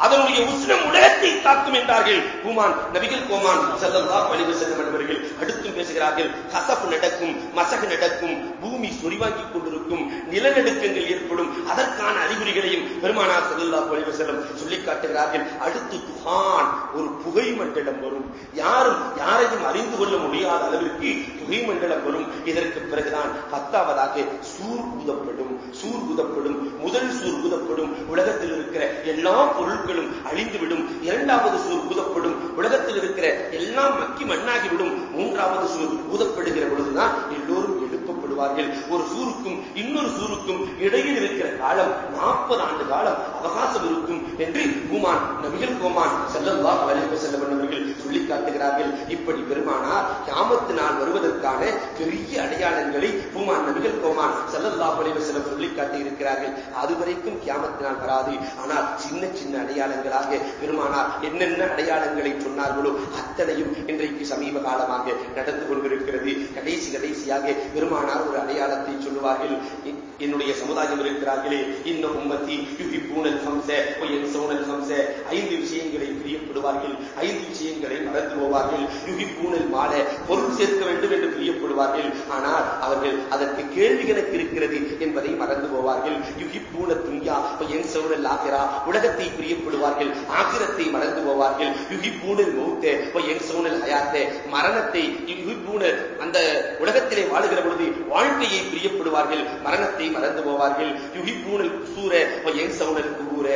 அதனுடைய உஷ்ணம் உலகத்தை தாக்கும் என்றார்கள். கூமான் நபிகள் கோமான் செல்லல்லா வலிவு செல்லும் என்பவர்கள் அடுத்தும் பேசுகிறார்கள். கசப்பு நடக்கும் மசகு நடக்கும் பூமி சொரிவாங்கிக் கொண்டிருக்கும் நிலநடுக்கங்கள் ஏற்படும். அதற்கான அறிகுறிகளையும் பெருமானார் செல்லல்லா வலிவு செல்லும் சொல்லிக் காட்டுகிறார்கள். அடுத்து துகான் ஒரு புகை மண்டலம் வரும். யாரும் யாரையும் அறிந்து கொள்ள முடியாத அளவிற்கு புகை மண்டலம் வரும். இதற்கு பிறகுதான் பத்தாவதாக சூர் ஊதப்படும். சூர் குதப்படும் முதல் சூர் குதப்படும் உலகத்தில் இருக்கிற எல்லா பொருட்களும் அழிந்துவிடும். இரண்டாவது சூர் குதப்படும் உலகத்தில் இருக்கிற எல்லாம் மக்கி மண்ணாகிவிடும். மூன்றாவது சூர் ஊதப்படுகிற பொழுதுதான் எல்லோரும் எழுப்பப்படுவார்கள் ஒரு சூருக்கும் இன்னொரு சூருக்கும் இடையில் இருக்கிற காலம் நாற்பது ஆண்டு காலம் அவகாசம் இருக்கும் என்று பூமான் நபிகள் கோமான் செல்லல்லா வலிவு செல்ல அவர்கள் சொல்லி காட்டுகிறார்கள். இப்படி பெருமானார் கியாமத்து நாள் வருவதற்கான பெரிய அடையாளங்களை பூமான் நபிகள் கோமான் செல்லல்லா வலிவு செல்ல சொல்லி காட்டியிருக்கிறார்கள். அதுவரைக்கும் கியாமத்து நாள் வராது. ஆனால் சின்ன சின்ன அடையாளங்களாக பெருமானார் என்னென்ன அடையாளங்களை சொன்னார்களோ அத்தனையும் இன்றைக்கு சமீப காலமாக நடந்து கொண்டிருக்கிறது. கடைசி கடைசியாக பெருமானார் ஒரு அடையாளத்தை சொல்லுவார்கள். என்னுடைய சமுதாயம் இருக்கிறார்களே இந்த உம்மத்தி யுகி பூனல் ஹம்ச ஒயன் சோனல் ஹம்ச ஐந்து விஷயங்களை பிரியப்படுவார்கள் ஐந்து விஷயங்களை மறந்து போவார்கள். யுகி பூனல் மாட பொருள் சேர்க்க வேண்டும் என்று பிரியப்படுவார்கள். ஆனால் அவர்கள் அதற்கு கேள்வி கணக்கு இருக்கிறது என்பதை மறந்து போவார்கள். யுகி பூன துன்யா ஒயன் சோனல் ஆகிறா உலகத்தை பிரியப்படுவார்கள் ஆகிரத்தை மறந்து போவார்கள். யுகி பூனல் மௌத்த ஒயன் சோனல் அயாத்த மரணத்தை யுகி பூனல் அந்த உலகத்திலே வாழுகிற பொழுது வாழ்க்கையை பிரியப்படுவார்கள். மரணத்தை மறந்து போவார்கள். யுகி பூனல் சூர என் சவுனல் குரூர.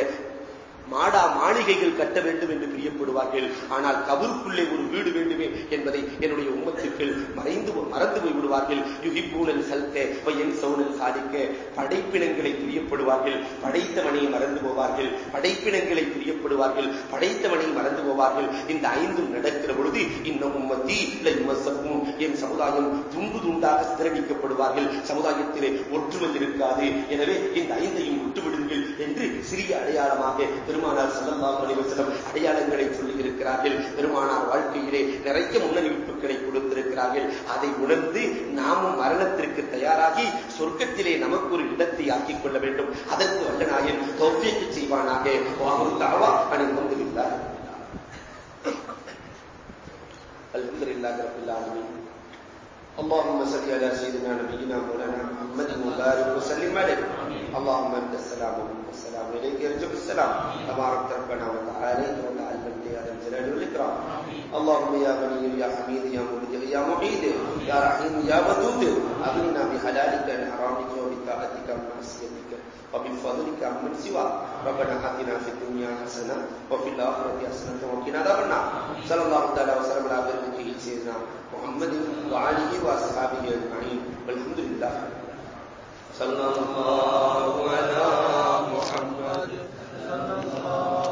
மாடா மாளிகைகள் கட்ட வேண்டும் என்று பிரியப்படுவார்கள். ஆனால் கபருக்குள்ளே ஒரு வீடு வேண்டுமே என்பதை என்னுடைய உம்மத்துக்கள் மறைந்து மறந்து போய் விடுவார்கள் யுகிப்பூனல் சல்க பையன் சவுனல் சாதிக்க படைப்பினங்களை பிரியப்படுவார்கள். படைத்தவனை மறந்து போவார்கள். படைப்பினங்களை பிரியப்படுவார்கள். படைத்தவனை மறந்து போவார்கள். இந்த ஐந்தும் நடக்கிற பொழுது இன்னும் உம்மத்தி விமர்சமும் என் சமுதாயம் துண்டு துண்டாக சிதறடிக்கப்படுவார்கள். சமுதாயத்திலே ஒற்றுமை இருக்காது. எனவே இந்த ஐந்தையும் விட்டுவிடுங்கள். அடையாளமாக பெருமானார் சல்லல்லாஹு அலைஹி வஸல்லம் அடையாளங்களை சொல்லி இருக்கிறார்கள் பெருமானார் வாழ்க்கையிலே நிறைய முன்னறிவிப்புகளை கொடுத்திருக்கிறார்கள் அதை உணர்ந்து நாமும் மரணத்திற்கு தயாராகி சொர்க்கத்திலே நமக்கு ஒரு இடத்தை ஆக்கிக் கொள்ள வேண்டும் அதற்கு வல்லநாயன் தௌஃபீக்கு செய்வானாக வாஹு தாவா அனில் அல்ஹம்துலில்லாஹி ரப்பில் ஆலமீன் اللهم صل على سيدنا نبينا مولانا محمد وبارك وسلم عليه اللهم انت السلام ومنك السلام اليك يرجع السلام. تبارك ربنا وتعالى وتعالى وتعلم يا ذا الجلال والاكرام اللهم يا غني يا حميد يا مبدع يا معيد يا رحيم يا ودود اغننا بحلالك عن حرامك وبطاعتك عن معصيتك وبفضلك عمن سواك. ربنا آتنا في الدنيا حسنة وفي الآخرة حسنة وقنا عذاب النار. صلى الله تعالى وسلم على عبده سيدنا محمد وآله وأصحابه أجمعين. والحمد لله. صلى الله على الله